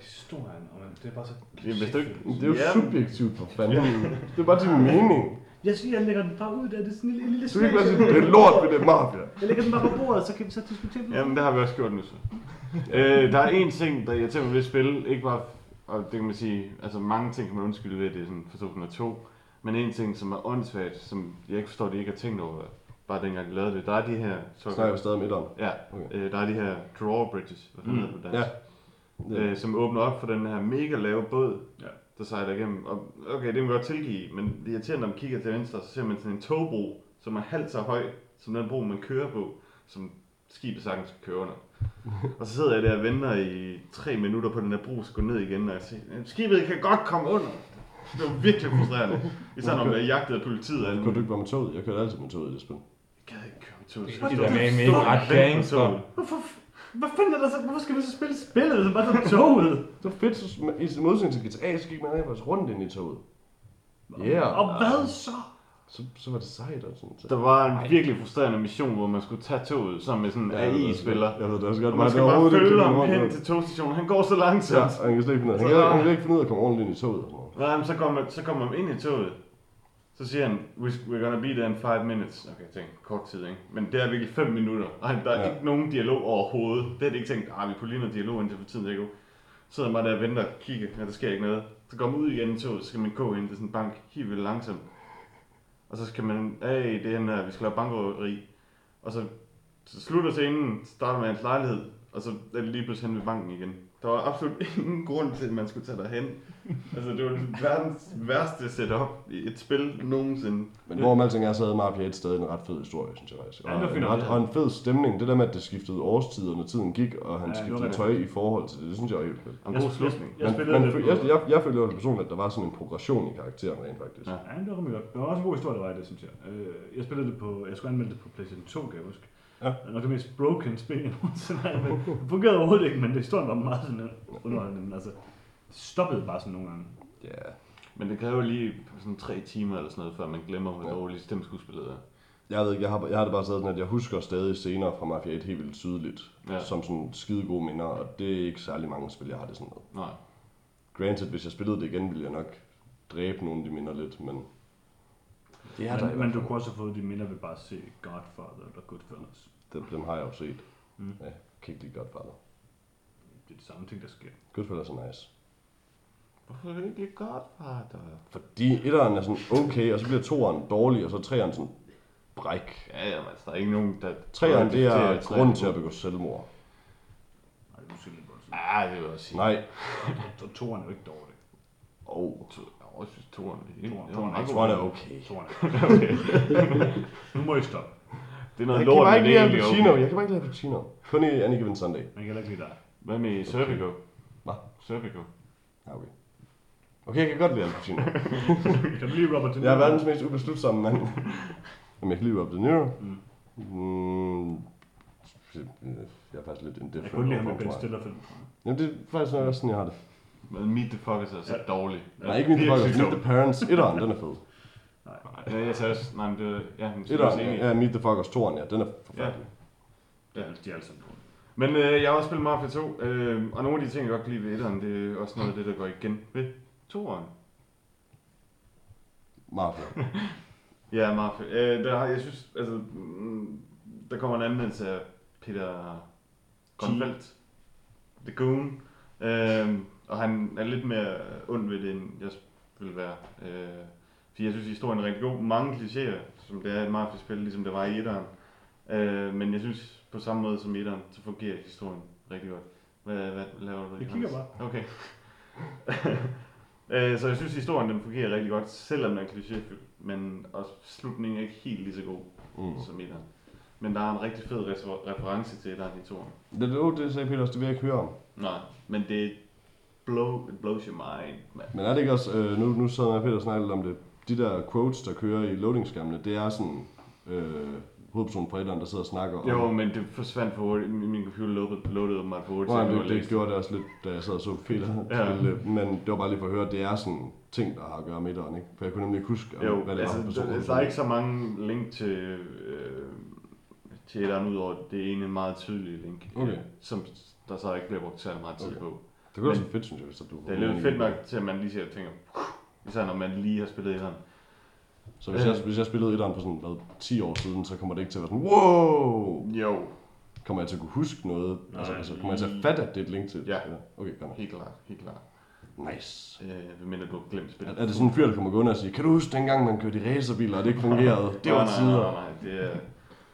historien, og man, det er bare så Jamen, hvis du ikke- det er jo Ja. subjektivt for fanden. Det er bare din mening. Jeg siger, jeg lægger den bare ud der, det er sådan en lille, lille Du kan ikke bare sige, det er lort ved det mafia. Jeg lægger den bare på bordet, så kan vi så diskutere den. Jamen, det har vi også gjort nu så. øh, der er en ting, der mig ved at spille, ikke bare, og det kan man sige, altså mange ting kan man undskylde ved, at det er sådan for 2002, men en ting, som er åndssvagt, som jeg ikke forstår, de ikke har tænkt over, bare dengang de lavede det, der er de her, Så snakker vi stadig om etteren. ja, Okay. øh, der er de her drawbridges, hvad fanden Mm. hedder det på dansk? Ja. øh, som åbner op for den her mega lave båd, Ja. Der sejler igennem. Og, okay, det kan man godt tilgive, men det er irriterende, når man kigger til venstre, så ser man sådan en togbro, som er halvt så høj, som den bro, man kører på, som skibet sagtens kan køre under. og så sidder jeg der og venter i tre minutter på, den her bro skal gå ned igen, og jeg siger, skibet kan godt komme under. Det var virkelig frustrerende. Især når man er jagtet af politiet. Kunne du ikke være med toget? Jeg kørte altid med toget i det spil. Jeg gad ikke køre med toget. Det er med- med stod ret. Hvorfor, hvad fanden er der så? Hvorfor skal vi så spille spillet, hvis man bare tager toget? Det var fedt, så i modsætning til GTA, så gik man rent faktisk rundt ind i toget. Yeah. Og hvad så? Så, så var det sejt og sådan. Så. Der var en virkelig frustrerende mission, hvor man skulle tage toget sammen med sådan en jeg ved det også AI-spiller. godt. Jeg ved det også godt. Og man skal bare følge ham hen til togstationen. Han går så Ja, langsomt. og han kan slet ikke finde ud af, han kan, han kan ikke finde ud af at komme ordentligt ind i toget. Nej, men så kommer, så kommer man ind i toget. Så siger han, "We- we're gonna be there in five minutes. Okay, jeg tænkte, kort tid, ikke? Men det er virkelig 5 minutter. Og der er Ja. ikke nogen dialog overhovedet. Det de ikke tænkt, ah, vi kunne lige noget dialog indtil for tiden, ikke? Så sidder man bare der og venter og kigger, ja, der sker ikke noget. Så går man ud igen i toget, så skal man gå ind til sådan en bank, helt vildt langsomt. Og så skal man, hey, det er den her, vi skal lave bankrøveri. Og så, så slutter scenen, starter med hans lejlighed, og så er det lige pludselig hen ved banken igen. Der var absolut ingen grund til, at man skulle tage derhen. altså, det var verdens værste setup i et spil nogensinde. Men hvorom alting er, så havde Mafia 1 stadig en ret fed historie, synes jeg faktisk. Ja, det Og, en ret, og en fed stemning. Det der med, at det skiftede årstider, når tiden gik, og han Ja, skiftede tøj i forhold til det, det synes jeg var helt fedt. Og en Jeg god slutning. Jeg jeg, jeg, jeg følte også personligt, at der var sådan en progression i karakteren rent faktisk. Ja. Ja, det var rimelig godt. Det var også en god historie, der var i det, synes jeg. Øh, jeg spillede det på, jeg skulle anmelde det på PlayStation 2, kan jeg huske. Ja. Det er nok det mest broken spil, jeg nogensinde har anmeldt. Det fungerede overhovedet ikke, men det historien var meget sådan underholdende. Men altså, det stoppede bare sådan nogle gange. Ja. Men det kræver lige sådan tre timer eller sådan noget, før man glemmer, hvor Ja. dårligt stemmeskuespillet er. Jeg ved ikke, jeg har, jeg har det bare sådan, at jeg husker stadig scener fra Mafia 1 helt vildt tydeligt, Ja. som sådan skide gode minder, og det er ikke særlig mange spil, jeg har det sådan med. Nej. Granted, hvis jeg spillede det igen, ville jeg nok dræbe nogle af de minder lidt, men det er der i men, men hvert du kunne også have fået de minder ved bare at se Godfather eller Goodfellas. Dem, dem har jeg jo set. Mm. Ja, jeg kan ikke lide Godfather. Det er de samme ting, der sker. Goodfellas er nice. Hvorfor er det ikke lige godt, far? Fordi etteren er sådan okay, og så bliver toeren dårlig, og så treeren sådan bræk. Ja, ja, men altså, der er ikke nogen, der... Treeren, det er grund til at begå selvmord. Nej, det er måske lidt voldsomt. Ja, det vil jeg også sige. Nej. Og toeren er jo ikke dårlig. Oh. Jeg også synes, toeren er helt... Toeren- det er er okay. Toeren er Nu må I stoppe. Det er noget Jeg kan lort, bare men ikke det er lide okay. Jeg kan bare ikke lide Al Pacino. Kun i Any Given Sunday. Man kan heller ikke lide dig. Hvad med Serpico? Hvad? Serpico. Ja, okay. Okay, jeg kan godt lide Al Pacino. Kan du lide Robert De Niro? Jeg er verdens mest ubeslutsomme mand. Jamen, jeg kan lide Robert De Niro. Mm. Mm. Jeg er faktisk lidt Jeg indifferent. kunne lide ham overfor Ben mig. Stiller film. Jamen, det er faktisk nok også sådan, jeg har det. Men Meet the Fuckers er så Ja. dårlig. Nej, ikke Meet the Fuckers. Meet the Parents. Etteren, den er fed. Ja, jeg sagde også... Nej, men det... Ja, men det er også enig. ja, Meet the Fuckers. Toren, ja, den er forfærdelig. Ja, de er alle sammen dårlige. Men øh, jeg har også spillet Mafia 2, øh, og nogle af de ting, jeg godt kan lide ved etteren, det er også noget af det, der går igen ved toeren. Mafia. Ja, Mafia. Øh, der har, jeg synes, altså, mm, der kommer en anmeldelse af Peter Grønfeldt, The Goon, øh, og han er lidt mere ond ved det, end jeg vil være. Øh, fordi jeg synes, historien er rigtig god. Mange klichéer, som det er et Mafia-spil, ligesom det var i etteren. Øh, men jeg synes, på samme måde som i etteren, så fungerer historien rigtig godt. Hvad, hvad laver du? Jeg kigger bare. Okay. Øh, så jeg synes, historien den fungerer rigtig godt, selvom den er klichéfyldt. Men også slutningen er ikke helt lige så god Mm. som etteren. Men der er en rigtig fed refer- reference til etteren i toeren. Det, det, det sagde Peter også, det vil jeg ikke høre om. Nej, men det blow, it blows your mind, man. Men er det ikke også, øh, nu, nu sad jeg og Peter og snakkede om det, de der quotes, der kører i loadingskærmene, det er sådan øh, hovedpersonen fra etteren, der sidder og snakker om... Jo, men det forsvandt for hurtigt. Min computer loaded, loaded mig for hurtigt. Nej, det, det gjorde det også lidt, da jeg sad og så Peter Ja. spille det. Men det var bare lige for at høre, at det er sådan ting, der har at gøre med etteren, ikke? For jeg kunne nemlig ikke huske, Jo, hvad det altså, var der, der er ikke så mange link til, øh, til etteren, udover det ene meget tydelige link, Okay. øh, som der så ikke bliver brugt særlig meget tid Okay. på. Det kunne også være fedt, synes jeg, hvis der blev... Det er lidt fedt nok til, at man lige ser og tænker, især når man lige har spillet etteren. Så hvis, jeg, hvis jeg spillede etteren for sådan, hvad, 10 år siden, så kommer det ikke til at være sådan, wow! Jo, Kommer jeg til at kunne huske noget? Nej, altså, altså, kommer jeg til at fatte, at det er et link til? Ja. Okay, godt helt klart, helt klart. Nice. Øh, mindre du har glemt Er, spillet. er det sådan en fyr, der kommer gående og siger, kan du huske dengang, man kørte i racerbiler, og det ikke fungerede? Det var nej, nej, tider. nej, nej, det er,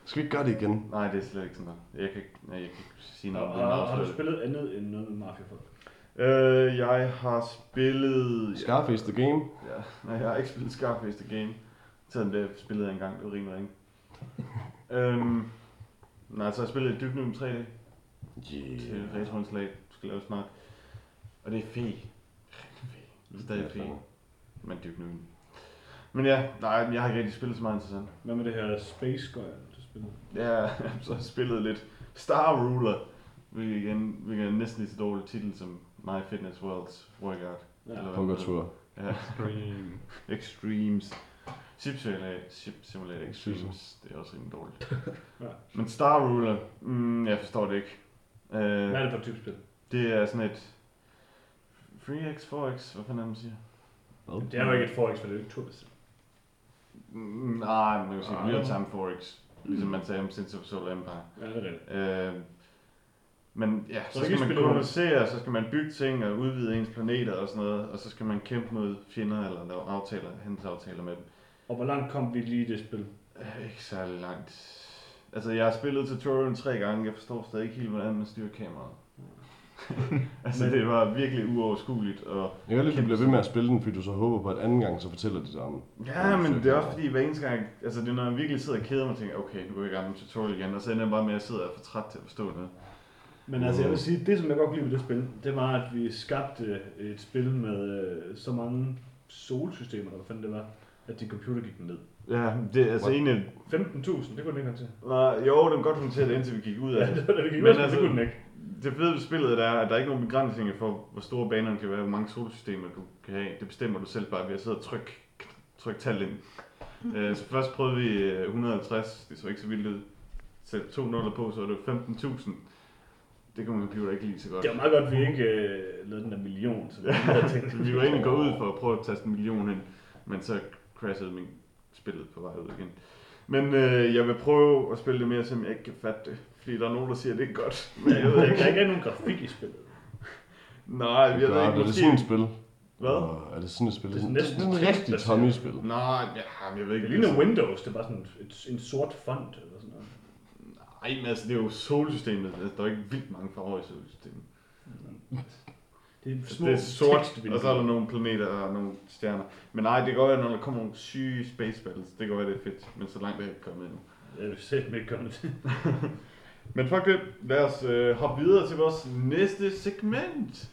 Skal vi ikke gøre det igen? nej, det er slet ikke sådan noget. Jeg kan, ikke- nej, jeg kan ikke sige Og, noget og, er har du spillet andet end noget med Mafia folk? Øh, jeg har spillet... Scarface the Game. Ja, nej, jeg har ikke spillet Scarface The Game. Selvom det spillede jeg engang, det var rimelig ringe. øhm, nej, så har jeg spillet Nukem 3D til retroindslag, du skal lave snart. Og det er fe. Rigtig fe. Stadig fe. Men Nukem. Men ja, nej, jeg har ikke rigtig spillet så meget interessant. Hvad med det her Space Girl, du spillede? Ja, så har jeg spillet lidt Star Ruler, hvilket igen, hvilket er næsten lige så dårlig titel som My Fitness World's Workout. Ja. Eller Pokertur. Ja, Extremes. Ship Simulator, Ship Simulator Extremes, det er også rimelig dårligt. Ja. Men Star Ruler, mm, jeg forstår det ikke. Hvad er Uh, det for et type spil? det er sådan et 3x, 4x, hvad fanden er det, man siger? Hvad? Det er jo ikke et forex, for det er jo ikke turbis. Mm, nej, man kan sige real time 4x, ligesom man sagde om Sins of Solar Empire. Ja, det er rigtigt. Uh, men ja, Så så skal man kolonisere, så skal man bygge ting og udvide ens planeter og sådan noget, og så skal man kæmpe mod fjender eller lave aftaler, handelsaftaler med dem. Og hvor langt kom vi lige i det spil? Uh, ikke særlig langt. Altså, jeg har spillet tutorialen tre gange. Jeg forstår stadig ikke helt, hvordan man styrer kameraet. altså, Men- det var virkelig uoverskueligt. Og Jeg kan lidt, du bliver ved med at spille den, fordi du så håber på, at anden gang, så fortæller de dig om. Ja, men det er også fordi, hver eneste gang, altså det er, når jeg virkelig sidder og keder mig og tænker, okay, nu går jeg i gang med tutorial igen, og så ender jeg bare med, at jeg sidder og er for træt til at forstå det. Men altså, jeg vil sige, det som jeg godt kunne lide ved det spil, det var, at vi skabte et spil med øh, så mange solsystemer, eller hvad fanden det var, at din computer gik ned. Ja, det er altså What? en af... 15.000, det kunne den ikke håndtere. Nej, jo, den kunne godt håndtere det, indtil vi gik ud af Ja, det. det var det gik Men men altså- det kunne den ikke. Det fede ved spillet er, at der er ikke nogen begrænsninger for, hvor store banerne kan være, hvor mange solsystemer du kan have. Det bestemmer du selv bare ved at sidde og trykke, trykke tal ind. Øh, så først prøvede vi øh, 150, det så ikke så vildt ud. Sæt to nuller på, så er det 15.000. Det kunne min computer ikke lide så godt. Det var meget godt, at vi ikke øh, lavede den der million, så vi havde tænkt. vi var egentlig gået ud for at prøve at taste en million ind, men så crashede min spillet på vej ud igen. Men øh, jeg vil prøve at spille det mere, som jeg ikke kan fatte det. Fordi der er nogen, der siger, at det er godt. Men jeg ved Der ikke. er ikke nogen grafik i spillet. Nej, jeg ved er ikke, det måske... sådan et spil? Hvad? Åh, er det sådan et spil? Det er Det er næsten et rigtig tekstbaseret. Tommy-spil. Nej, ja, men jeg ved Det ikke. ligner Windows, det er bare sådan et, en sort font. Nej, men altså, det er jo solsystemet. Altså, Der er ikke vildt mange farver i solsystemet. Det er Så små det er sort, og så er der nogle planeter og nogle stjerner. Men nej, det kan godt være, når der kommer nogle syge space battles. Det kan godt være, det er fedt, men så langt er jeg ikke kommet endnu. Jeg vil selv ikke komme til. Men fuck det, lad os øh, hoppe videre til vores næste segment.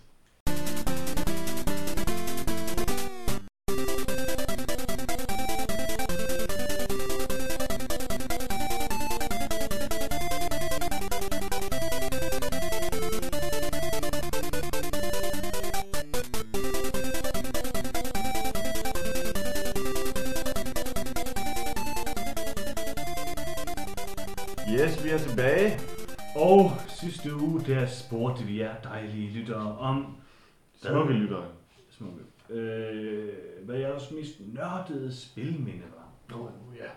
Der spurgte vi jer dejlige lyttere om... Smukke lyttere. Smukke. Øh, hvad jeres mest nørdede spilminde var. Oh, ja.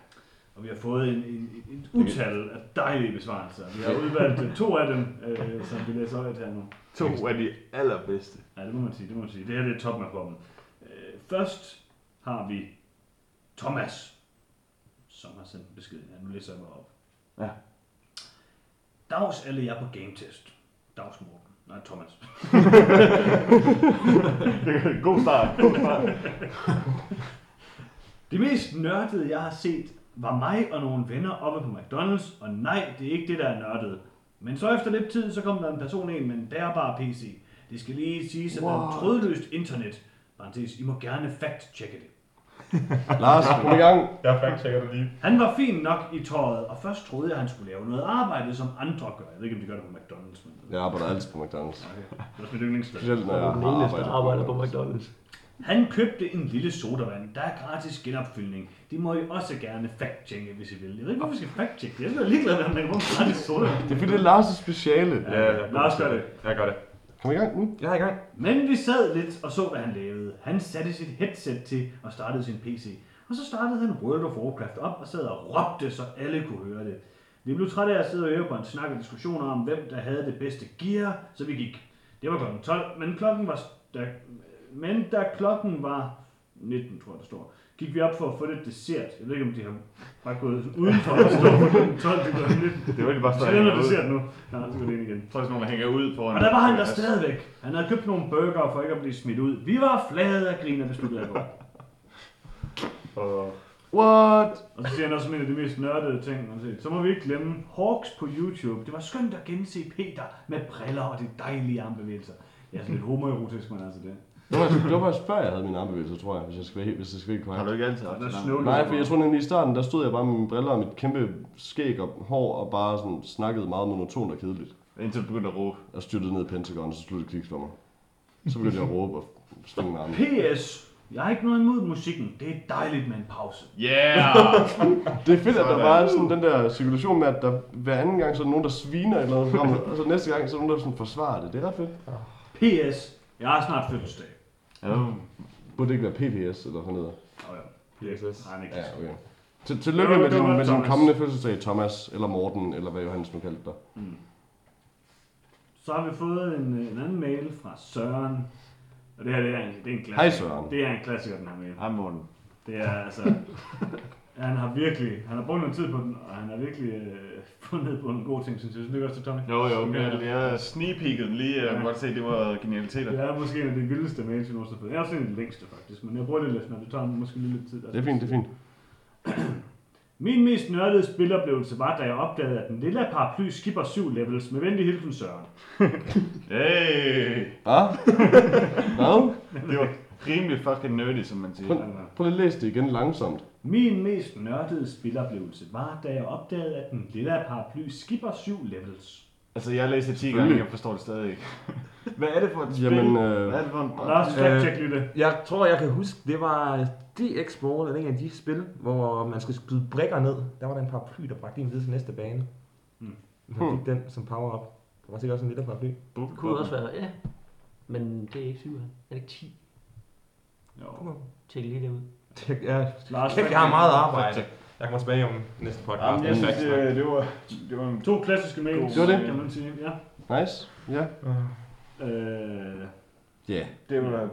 Og vi har fået en, en, en, utal af dejlige besvarelser. Vi har udvalgt øh, to af dem, øh, som vi læser højt her nu. To af de allerbedste. Ja, det må man sige, det må man sige. Det her det er toppen af poppen. Øh, først har vi Thomas, som har sendt en besked. Ja, nu læser jeg mig op. Ja. Dags alle jer på game test. Dags Morten. Nej, Thomas. God start. God start. Det mest nørdede, jeg har set, var mig og nogle venner oppe på McDonald's, og nej, det er ikke det, der er nørdet. Men så efter lidt tid, så kom der en person ind med en bærbar PC. Det skal lige siges, at der er trådløst internet. Parentes, I må gerne fact-checke det. Lars, kom i gang. Jeg fact-checker det lige. Han var fin nok i tøjet, og først troede jeg, at han skulle lave noget arbejde, som andre gør. Jeg ved ikke, om de gør det på McDonald's, men... Jeg arbejder altid på McDonald's. Okay. Det var mit yndlingssted. Specielt når jeg der arbejder på McDonald's. Han købte en lille sodavand. Der er gratis genopfyldning. Det må I også gerne fact-checke, hvis I vil. Jeg ved ikke, hvorfor vi skal fact-checke det. Jeg er ligeglad med, om få en gratis sodavand. Det er fordi, det er Lars' speciale. Ja, Lars gør det. Jeg gør det. Kom i gang nu. Jeg er i gang. Men vi sad lidt og så, hvad han lavede. Han satte sit headset til og startede sin PC. Og så startede han World of Warcraft op og sad og råbte, så alle kunne høre det. Vi blev trætte af at sidde og høre på en snak og diskussioner om, hvem der havde det bedste gear, så vi gik. Det var klokken 12, men klokken var... Da, men da klokken var 19, tror jeg, der står, gik vi op for at få lidt dessert. Jeg ved ikke, om de har bare gået udenfor og stå på klokken 12 til klokken 19. Det var ikke bare Så sådan, er at noget dessert nu. Nej, så går det ind igen. Jeg tror, sådan nogen, der hænger ud foran. Og der var han der stadigvæk. Han havde købt nogle burger for ikke at blive smidt ud. Vi var flade af grin, og det sluttede jeg på. Og What? Og så siger han også som en af de mest nørdede ting, man set. Så må vi ikke glemme Hawks på YouTube. Det var skønt at gense Peter med briller og de dejlige armbevægelser. Ja, sådan lidt homoerotisk, men altså det. Det var, det var faktisk før, jeg havde min armbevægelse, tror jeg, hvis jeg skal være helt, hvis jeg skal være helt Har korrekt. du ikke altid haft Nej, for jeg tror nemlig i starten, der stod jeg bare med mine briller og mit kæmpe skæg og hår og bare sådan snakkede meget monotont og kedeligt. Indtil du begyndte at råbe. Jeg styrtede ned i Pentagon, og så sluttede kiks for mig. Så begyndte jeg at råbe og svinge med armen. PS. Jeg har ikke noget imod musikken. Det er dejligt med en pause. Yeah! Det er fedt, at der bare er sådan den der cirkulation med, at der hver anden gang, så er nogen, der sviner et eller andet program, og så næste gang, så er nogen, der sådan forsvarer det. Det er ret fedt. PS. Jeg har snart fødselsdag. Oh. Burde det ikke være PPS eller sådan noget? Åh ja. PSS. Nej, han er ikke. Ja, okay. Til, tillykke med din, med din Thomas. kommende fødselsdag, Thomas, eller Morten, eller hvad Johannes nu kaldte dig. Mm. Så har vi fået en, en anden mail fra Søren. Og det her det er, en- det er en klassiker. Hej, Søren. Det er en klassiker, den her mail. Hej, Morten. Det er altså... Han har virkelig, han har brugt noget tid på den, og han har virkelig øh, fundet på en god ting, synes jeg. Synes du ikke også, det, Tommy? Jo, jo, men Ja. jeg, jeg sneak lige, jeg kan godt se, at det var genialiteter. Det er måske en af de vildeste mails, vi nogensinde har fået. Jeg er også en af de længste, faktisk, men jeg bruger det lidt, når det tager måske lige lidt tid. Det er fint, det er fint. Min mest nørdede spiloplevelse var, da jeg opdagede, at den lille paraply skipper syv levels med venlig hilsen Søren. Hey! Ah? Hvad? Det var rimelig fucking nerdy, som man siger. Prøv, prøv lige at læse det igen langsomt. Min mest nørdede spiloplevelse var, da jeg opdagede, at den lille paraply skipper syv levels. Altså, jeg læste 10 gange, jeg forstår det stadig ikke. Hvad er det for et spil? Jamen, øh, Hvad er det for en... Lars, fact check lige det. Jeg tror, jeg kan huske, det var DX Ball, eller en af de spil, hvor man skulle skyde brikker ned. Der var der en paraply, der bragte en videre til næste bane. Hmm. Man fik den som power-up. Der var sikkert også en lille paraply. Det kunne også være, ja. Men det er ikke syv, er det ikke 10? Jo. Tjek lige det ud. Ja, Lars, jeg har meget arbejde. Jeg kommer tilbage om næste podcast. Jamen, jeg Det synes, det, det var... Det var en... To klassiske mails, Det var det. kan man sige. Ja. Nice. Ja. Øh, Ja. Yeah. Det var...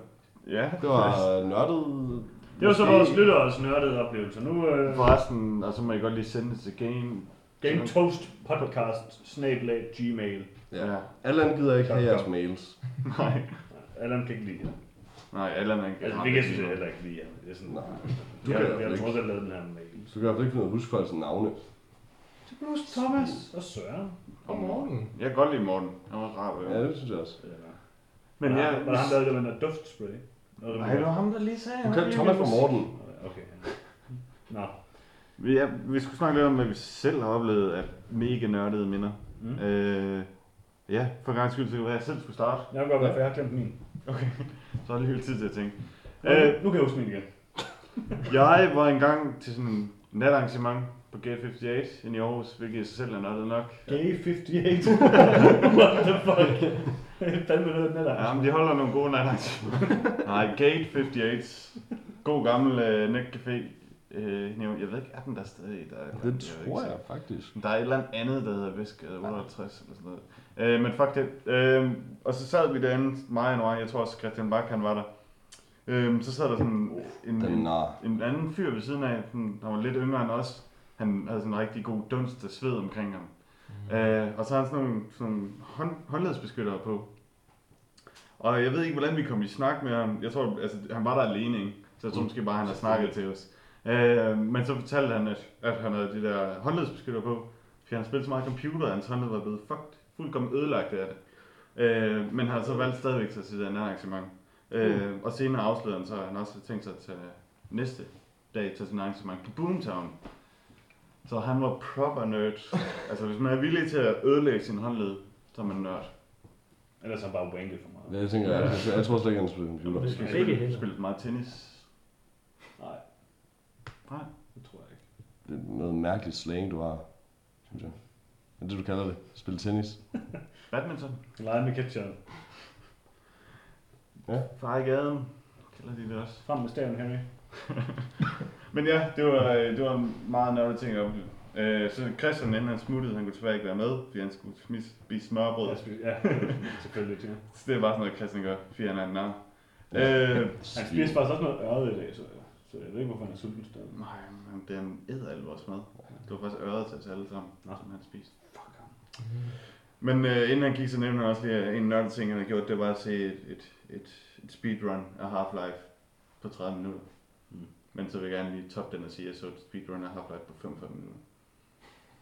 Ja, Det var nørdet. det var så vores lytteres nørdede oplevelse. Nu øh, Forresten, og så må jeg godt lige sende det til Game. Game Toast Podcast, snablag, gmail. Ja. Allan gider ikke have jeres mails. Nej, Allan kan ikke lide det. Nej, alle er ikke. Altså, vi kan synes heller ikke lide det. Det er sådan, Nej. du kan jeg, jeg, jeg ikke. tror jeg lavede den her mail. Så kan jeg i hvert fald ikke finde ud af at huske folks navne. Du huske Thomas og Søren. Om morgenen. Jeg kan godt lide Morten. Han var rar, Ja, det synes jeg også. Men ja, jeg... var det ham, der lavede den der duftspray? Nej, det var ham, der lige sagde. Du kan Thomas for Morten. Okay. Nå. Vi, ja, vi skulle snakke lidt om, hvad vi selv har oplevet af mega nørdede minder. Mm. Øh, ja, for gang skyld, så kan det jeg selv skulle starte. Jeg kan godt være, for jeg har glemt min. Så har jeg lige tid til at tænke. Øh, Øh, nu kan jeg huske min igen. jeg var engang til sådan en natarrangement på Gate 58 inde i Aarhus, hvilket i sig selv er nørdet nok. Gay 58. What the fuck? Fandme noget den der. Ja, men de holder nogle gode natarrangementer. Nej, Gate 58. God gammel uh, netcafé. Uh, jeg ved ikke, er den der stadig? Der, er- Det er tror ikke jeg faktisk. Der er et eller andet der hedder Vestgade 58 eller sådan noget. Øh, men fuck det. Øh, og så sad vi derinde, mig og jeg tror også Christian Bak, han var der. Øh, så sad der sådan en, Den en, en anden fyr ved siden af, sådan, han var lidt yngre end os. Han havde sådan en rigtig god dunst af sved omkring ham. Mm. Øh, og så havde han sådan nogle, sådan nogle hånd, håndledsbeskyttere på. Og jeg ved ikke, hvordan vi kom i snak med ham. Jeg tror, altså, han var der alene, ikke? Så jeg tror måske bare, han havde snakket til os. Øh, men så fortalte han, at, at han havde de der håndledsbeskyttere på. Fordi han spillede så meget computer, at hans håndled var blevet fucked, fuldkommen ødelagt af det. Øh, men han har så valgt stadigvæk til sit andet arrangement. Øh, og senere afslørede han så, at han også havde tænkt sig at tage næste dag til sin arrangement på Boomtown. Så han var proper nerd. altså hvis man er villig til at ødelægge sin håndled, så er man nørd. Ellers er han bare wanket for meget. Ja, jeg tænker, jeg, jeg tror slet ikke, han spiller computer. Det skal hænder. spillet meget tennis. Nej, Nej. det tror jeg ikke. Det er noget mærkeligt slang, du har, synes jeg. Er det, du kalder det? Spille tennis? Badminton. Lege med ketchup. Far i gaden. Kalder de det også. Frem med staven, Henry. Men ja, det var, øh, det var en meget nørdet ting at opleve. Øh, så Christian, inden han smuttede, han kunne desværre ikke være med, fordi han skulle spise, spise smørbrød. Ja, ja, selvfølgelig. Ja. Så det er bare sådan noget, Christian gør, fordi han er en nar. Øh, Han spiste faktisk også noget øret i dag, så, så jeg ved ikke, hvorfor han er sulten stadig. nej, men det er en æder al vores mad. Det var faktisk øret til os alle sammen, Nå. som han spiste. Men øh, inden han gik, så nævnte han også lige, en nørdet ting, han har gjort, det var at se et, et, et, et speedrun af Half-Life på 30 minutter. Mm. Men så vil jeg gerne lige top den og sige, at jeg så et speedrun af Half-Life på 45 minutter.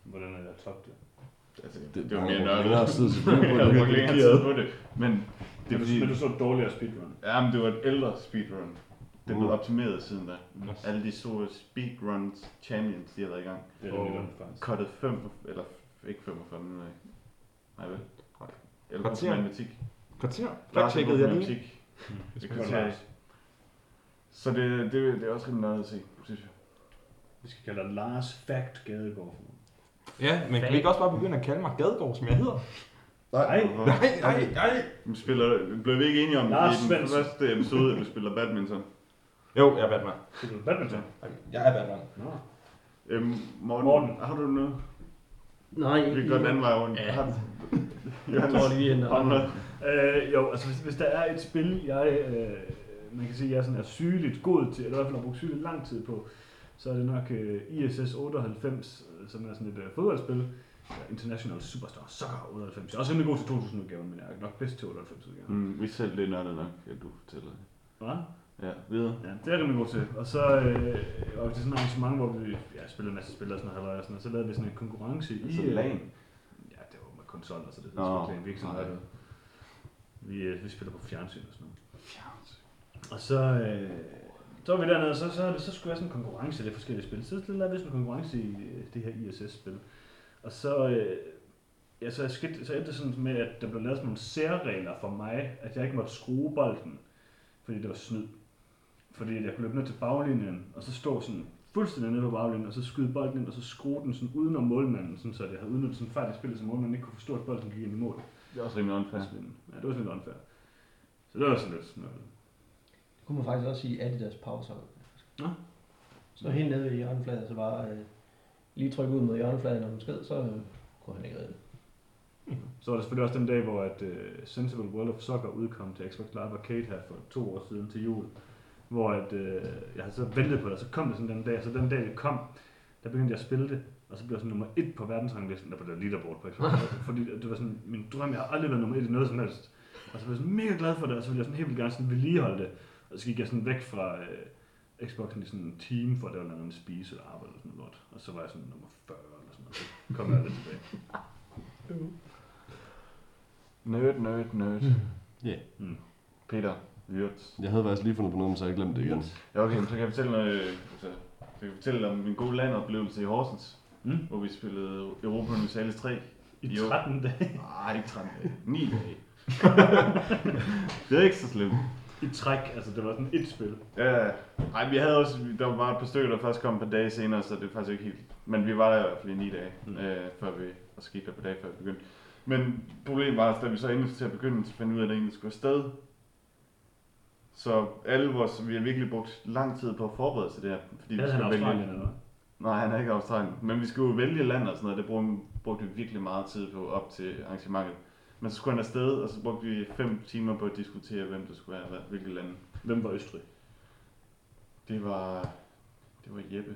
Hvordan er det top det? Altså, det, Det, det, var mere nørdet. længere tid selvfølgelig på Jeg det. har brugt længere tid på det. Men det er fordi, men du så et dårligere speedrun. ja, men det var et ældre speedrun. Det er blevet Mm. optimeret siden da. Alle de store speedruns champions, de har været i gang. Det er det faktisk. Cuttet 5, eller ikke 45 minutter af. Nej vel? Nej. Eller på Kvarter. matematik. Kvarter. Lars Fact tjekkede jeg lige. matematik. Det Det skal Så det, det, det er også rimelig noget at se, synes jeg. Vi skal kalde dig Lars Fact Gadegaard. Ja, men kan vi ikke også bare begynde at kalde mig Gadegaard, som jeg hedder? Nej? Nej, nej, nej. Vi spiller, blev vi ikke enige om Lars i den første episode, at vi spiller badminton? Jo, jeg er Batman. Skal du badminton? Jeg er Batman. Nå. Øhm, Morten, Morten. har du noget? Nej, Vi ikke kan gå den anden vej rundt. Ja. Jeg tror lige, noget? Øh, jo, altså hvis, hvis der er et spil, jeg, øh, man kan sige, jeg sådan er sygeligt god til, eller i hvert fald har brugt sygeligt lang tid på, så er det nok øh, ISS 98, øh, som er sådan et øh, fodboldspil. International Superstar Soccer 98. Jeg er også rimelig god til 2000-udgaven, men jeg er nok bedst til 98-udgaven. Mm, vi selv det er nok, at du fortæller det. Hvad? Ja, videre. Ja, det er jeg rimelig god til. Og så øh, var det sådan et arrangement, hvor vi ja, spillede en masse spil og sådan noget, og sådan noget. Så lavede vi sådan en konkurrence i... Så øh, LAN. Ja, det var med konsoller, så det Nå, er sådan vi ikke sådan noget. Vi, øh, vi spiller på fjernsyn og sådan noget. Og så, øh, så var vi dernede, og så, så, så skulle jeg sådan en konkurrence i de forskellige spil. Så lavede vi sådan en konkurrence i øh, det her ISS-spil. Og så, øh, ja, så, skidt, så endte det sådan med, at der blev lavet sådan nogle særregler for mig, at jeg ikke måtte skrue bolden, fordi det var snyd. Fordi jeg kunne løbe ned til baglinjen, og så stå sådan fuldstændig nede på baglinjen, og så skyde bolden ind, og så skrue den sådan udenom målmanden, sådan, så jeg havde udnyttet sådan fejl i spillet, så målmanden ikke kunne forstå, at bolden gik ind i mål. Det er også rimelig unfair. Ja, det var sådan lidt unfair. Så det var sådan lidt sådan noget. Det kunne man faktisk også sige Adidas Powersock. Nå. Så helt nede ved hjørnefladen, så bare øh, lige trykke ud mod hjørnefladen, når man sked, så øh, kunne han ikke redde det. Så var der selvfølgelig også den dag, hvor at, uh, Sensible World of Soccer udkom til Xbox Live Arcade her for to år siden til jul. Hvor at, uh, jeg havde så ventet på det, og så kom det sådan den dag, og så den dag det kom, der begyndte jeg at spille det, og så blev jeg sådan nummer et på verdensranglisten, der på det leaderboard på Xbox fordi det var sådan min drøm, jeg har aldrig været nummer et i noget som helst. Og så blev jeg sådan mega glad for det, og så ville jeg sådan helt vildt gerne sådan vedligeholde det. Og så gik jeg sådan væk fra uh, Xboxen i sådan en team, for at der var noget spise eller arbejde eller sådan noget lort. Og så var jeg sådan nummer 40 eller sådan noget. Så kom jeg lidt tilbage. Nerd, nerd, nerd. Ja. Mm. Peter, Wirtz. Jeg havde faktisk lige fundet på noget, men så har jeg glemt det igen. Ja, okay, så kan jeg fortælle noget, øh, altså, jeg kan fortælle om min gode landoplevelse i Horsens, Mm. hvor vi spillede Europa Universalis 3. I Jo. 13 dage. Nej, ikke 13 dage. 9 dage. det er ikke så slemt. I træk, altså det var sådan et spil. Ja, nej, vi havde også, der var et par stykker, der først kom et par dage senere, så det er faktisk ikke helt, men vi var der i hvert fald i 9 dage, Mm. øh, før vi, og så gik der på dage, før vi begyndte. Men problemet var, at da vi så endelig til at begynde, så fandt vi ud af, at det egentlig skulle afsted. Så alle vores, vi har virkelig brugt lang tid på at forberede til det her, fordi vi Havde han skulle vælge. Australien eller hvad? Nej, han er ikke Australien. Men vi skulle jo vælge land og sådan noget. Det brugte, brugte vi virkelig meget tid på op til arrangementet. Men så skulle han afsted, og så brugte vi fem timer på at diskutere, hvem der skulle være, hvad- hvilket land. Hvem var Østrig? Det var... Det var Jeppe.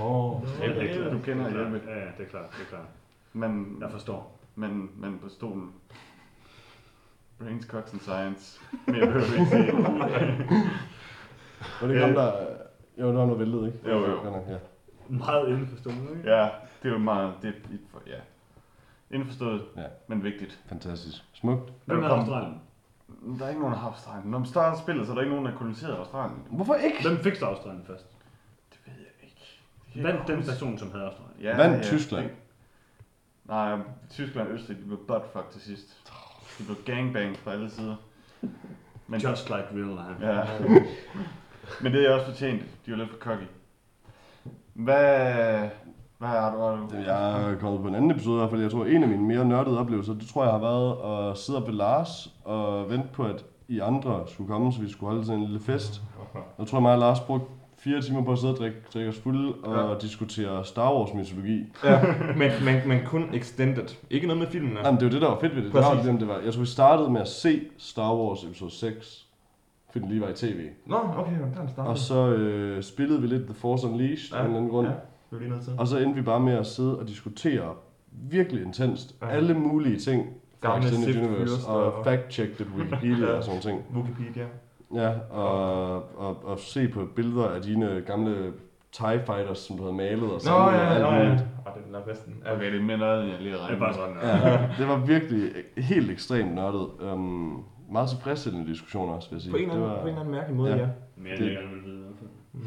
Åh, oh, Ja, det er klart. Du kender Det er Jeppe. klart. Ja, ja, det er klart, det er klart. Man, Jeg forstår. man, man på stolen. Brains, Cox and Science. Mere behøver vi ikke sige. Var det ikke ham, der... Jo, det var der væltede, ikke? Jo, jo. Ja, Ja. Meget indforstående, ikke? Ja, det er jo meget... Det er, ja. Indforstået, Ja. men vigtigt. Fantastisk. Smukt. Hvem Der kom- Australien? Der er ikke nogen, der har Australien. Når man starter spillet, så er der ikke nogen, der har koloniseret Australien. Hvorfor ikke? Hvem fik så Australien først? Det ved jeg ikke. Det Vandt den person, som havde Australien? Ja, Vandt Tyskland? det- Nej, Tyskland og Østrig, de blev buttfuck til sidst. De blev gangbang fra alle sider. Men, Just like real life. ja. Men det er også fortjent. De var lidt for cocky. Hvad, hvad har du? Har du? Jeg er kommet på en anden episode i hvert fald. Jeg tror, en af mine mere nørdede oplevelser, det tror jeg har været at sidde op ved Lars og vente på, at I andre skulle komme, så vi skulle holde sådan en lille fest. Jeg tror, mig og Lars brugte fire timer på at sidde og drikke, drikke os fulde og ja. diskutere Star Wars mytologi. Ja, men, men, men kun extended. Ikke noget med filmen. Jamen, det var det, der var fedt ved det. Det var, Præcis. det, det var. Jeg tror, vi startede med at se Star Wars episode 6, fordi den lige var i tv. Nå, okay, men der er en start. Og så øh, spillede vi lidt The Force Unleashed ja. af en eller anden grund. Ja, det var lige noget til. Og så endte vi bare med at sidde og diskutere virkelig intenst Ja. alle mulige ting fra Gamle Extended Sith Universe og og- fact-check det på Wikipedia Ja. og sådan ting. Wikipedia. Ja, og, og, og se på billeder af dine gamle TIE Fighters, som du havde malet og Nå, samlet og ja, alt nå, ja. Og det er bedsten. Ja, Okay, det er mere end jeg lige Det regnet bare med. sådan, ja. Ja, det var virkelig helt ekstremt nørdet. Um, meget tilfredsstillende diskussion også, vil jeg sige. på en eller det anden, var, på en eller anden mærkelig måde, Ja. ja. Mere Det- end jeg gerne vil vide.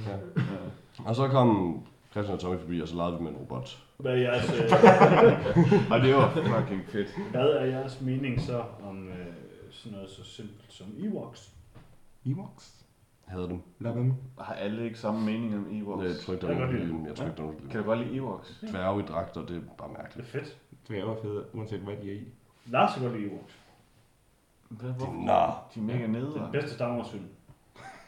ja. Ja. Og så kom Christian og Tommy forbi, og så legede vi med en robot. Hvad er jeres, øh, Og det var fucking fedt. hvad er jeres mening så om øh, sådan noget så simpelt som Ewoks? Ewoks. Jeg havde dem. Lad dem. Har alle ikke samme mening om Ewoks? Jeg tror ikke, der Jeg var kan nogen, godt der lide Jeg tror ikke, der var nogen, Kan du godt lide Ewoks? der Dværge i dragter, det er bare Det er mærkeligt. fedt. Det er fede, uanset hvad de er i. Lars kan godt lide Ewoks. Hvad, hvorfor? Nå. De er mega Den nedere. bedste Star Wars film.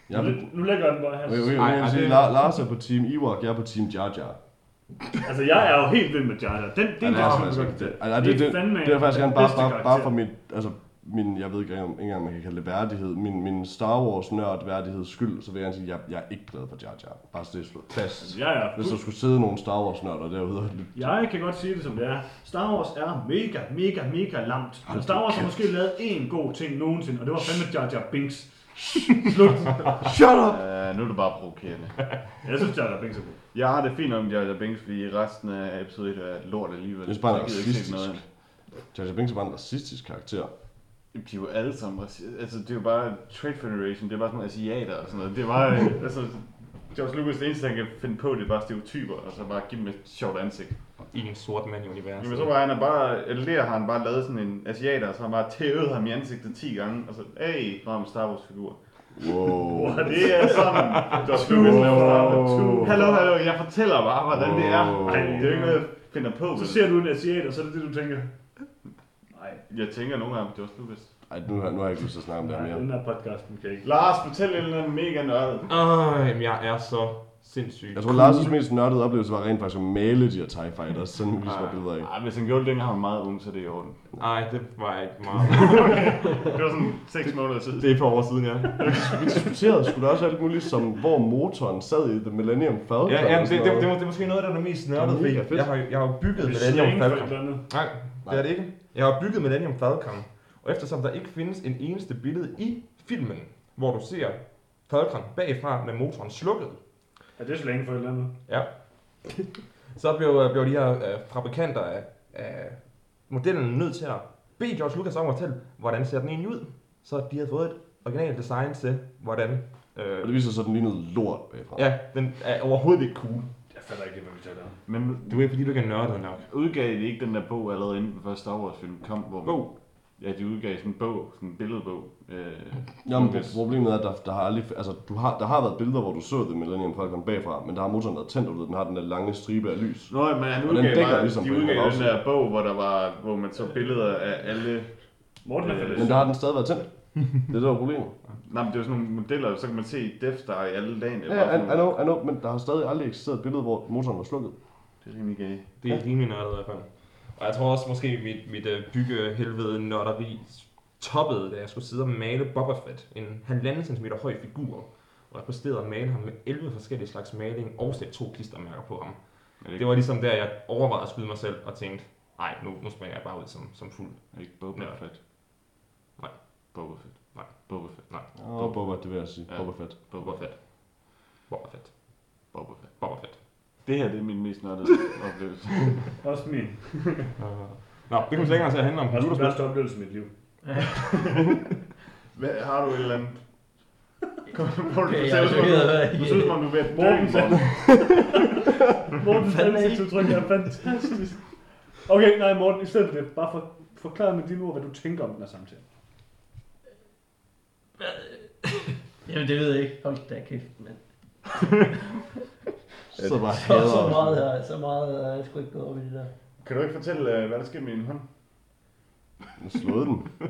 Jeg nu, vil, nu lægger jeg den bare her. okay, okay, Ej, jeg vil ej, sige, det- La- Lars er på team Ewok, jeg er på team Jar Jar. Altså, jeg er jo helt vild med Jar Jar. Den, det er en Ja, det er Jar faktisk Jar. ikke det. Altså, det, det, fandme det er faktisk den gerne bare, bare, bare for mit, altså, min, jeg ved ikke engang, ikke engang, man kan kalde det værdighed, min, min Star Wars nørd værdigheds skyld, så vil jeg sige, at jeg, jeg er ikke glad for Jar Jar. Bare så det er slået fast. Ja, ja. Hvis der skulle sidde nogle Star Wars nørder derude Jeg kan godt sige det som det er. Star Wars er mega, mega, mega lamt. Men Star Wars har måske lavet én god ting nogensinde, og det var fandme Jar Jar Binks. Slut. Shut up! Uh, nu er det bare provokerende. Jeg synes, Jar Jar Binks er god. Jeg har det fint om Jar Jar Binks, fordi resten af episode 1 er lort alligevel. Det er bare racistisk. Jar Jar Binks er bare en racistisk karakter. De er jo alle sammen Altså, det er jo bare Trade Federation, det er bare sådan nogle asiater og sådan noget. Det er bare, altså, George Lucas, det eneste, han kan finde på, det er bare stereotyper, og så bare give dem et sjovt ansigt. I en sort mand i universet. Jamen, så var han er bare, eller der har han bare lavet sådan en asiater, og så har han bare tævet ham i ansigtet 10 gange, og så, hey, han en Star Wars figur. Wow. Det er sådan, George Lucas laver Star Wars. Hallo, hallo, jeg fortæller bare, hvordan det er. Ej, det er jo ikke noget, jeg finder på. Så ser du en asiat, og så er det det, du tænker. Nej, Jeg tænker nogle gange om George Lucas. Ej, nu, har- nu har jeg ikke lyst til at snakke om det her nej, mere. den her podcast, den kan ikke. Lars, fortæl en eller anden mega nørdet. Åh, jamen, jeg er så sindssyg. Jeg tror, Lars' mest nørdede oplevelse var rent faktisk at male de her TIE Fighters, sådan vi så billeder af. Ej, hvis han gjorde det, dengang han var meget ung, så er det i orden. Nej, det var ikke meget. Det var sådan 6 måneder siden. det er for år siden, ja. Vi diskuterede sgu da også alt muligt, som hvor motoren sad i The Millennium Falcon. Ja, ja og det, sådan det, noget. det, det, er måske noget, der er det mest Det nørdede, er mega fordi fedt. jeg har, jeg har jo bygget er for et Falcon. eller andet. Nej, det er det ikke. Jeg har bygget Millennium Falcon, og eftersom der ikke findes en eneste billede i filmen, hvor du ser Falcon bagfra med motoren slukket, Ja, det er slang for et eller andet. ja, så blev, blev de her øh, fabrikanter af, af modellen nødt til at bede George Lucas om at fortælle, hvordan ser den egentlig ud. Så de havde fået et originalt design til, hvordan... Og Øh, det viser sig, at den lignede lort bagfra. ja, den er overhovedet ikke cool. Fatter ikke, hvad vi taler om. Men Du er fordi, du ikke er nørdet nok. udgav de ikke den der bog allerede inden den første Star Wars film kom? Hvor man, Bog. Ja, de udgav sådan en bog, sådan en billedbog. Øh, Jamen, Lucas. problemet er, at der, der har aldrig, altså, du har, der har været billeder, hvor du så The Millennium Falcon bagfra, men der har motoren været tændt, og du ved, den har den der lange stribe af lys. Nå, men han den udgav dækker bare, ligesom de på udgav her den bagside. der bog, hvor der var, hvor man så billeder af alle... Morten faldet. Men der har den stadig været tændt. Det er det, der er problemet. Nej, men det er jo sådan nogle modeller, så kan man se Death Star i alle dagene. Ja, ja, I, I, know, I know, men der har stadig aldrig eksisteret et billede, hvor motoren var slukket. Det er rimelig gay. Det er rimelig nørdet i hvert fald. Og jeg tror også måske mit, mit uh, byggehelvede nørderi toppede, da jeg skulle sidde og male Boba Fett, en halvanden centimeter høj figur. Og jeg præsterede at male ham med 11 forskellige slags maling og sætte to klistermærker på ham. Det Det var ligesom der, jeg overvejede at skyde mig selv og tænkte, nej, nu, nu springer jeg bare ud som, som fuld. Er det ikke Boba. Fett? Boba Fett. Nej. Boba Fett. Nej, Åh, oh, Boba, det vil jeg sige. Ja. Boba Fett. Boba Fett. Boba Fett. Boba Fett. Boba Fett. Det her det er min mest nørdede oplevelse. Også min. Nå, det kommer længere til at handle om Også den computerspil. værste oplevelse i mit liv. Hvad, har du et eller andet? Kom, hvor du Okay, ser jeg er om chokeret, du- hvad- du synes, som om du er ved at dø. Morten, Morten. Mortens Fandme ikke. ansigtsudtryk er fantastisk. Okay, nej Morten, i stedet for det, bare for, forklar med dine ord, hvad du tænker om den her samtale. Jamen, det ved jeg ikke. Hold da kæft, mand. Så bare Så, så meget her, så meget er jeg sgu ikke gået op i det der. Kan du ikke fortælle, øh, hvad der sker med din hånd? Jeg slået den.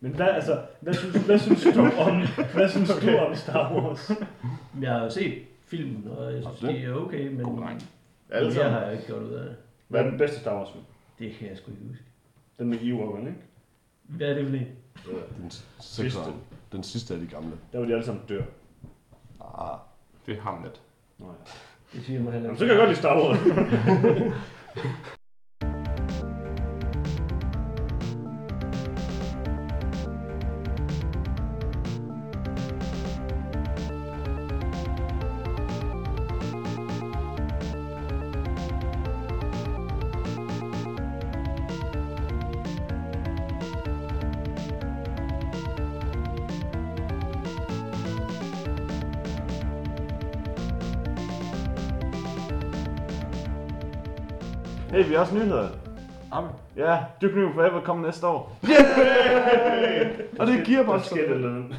Men hvad, altså, hvad synes, hvad synes du om, hvad synes okay. du om Star Wars? Jeg har jo set filmen, og jeg synes, Har det er okay, men God. Alle sammen. har jeg ikke gjort ud af det. Hvad er den bedste Star Wars film? Det kan jeg sgu ikke huske. Den med Ewok'erne, ikke? Hvad er det for en? Den sekseren. Den sidste af de gamle. Der var de alle sammen dør. Ah, Det er Hamlet. Nå, ja. Det siger mig heller Jamen, så kan jeg godt lide Star Wars. Har også nyheder. Amen. Ja, Duke Nukem Forever kommer næste år. Og det er Der Gearbox. sker et eller andet.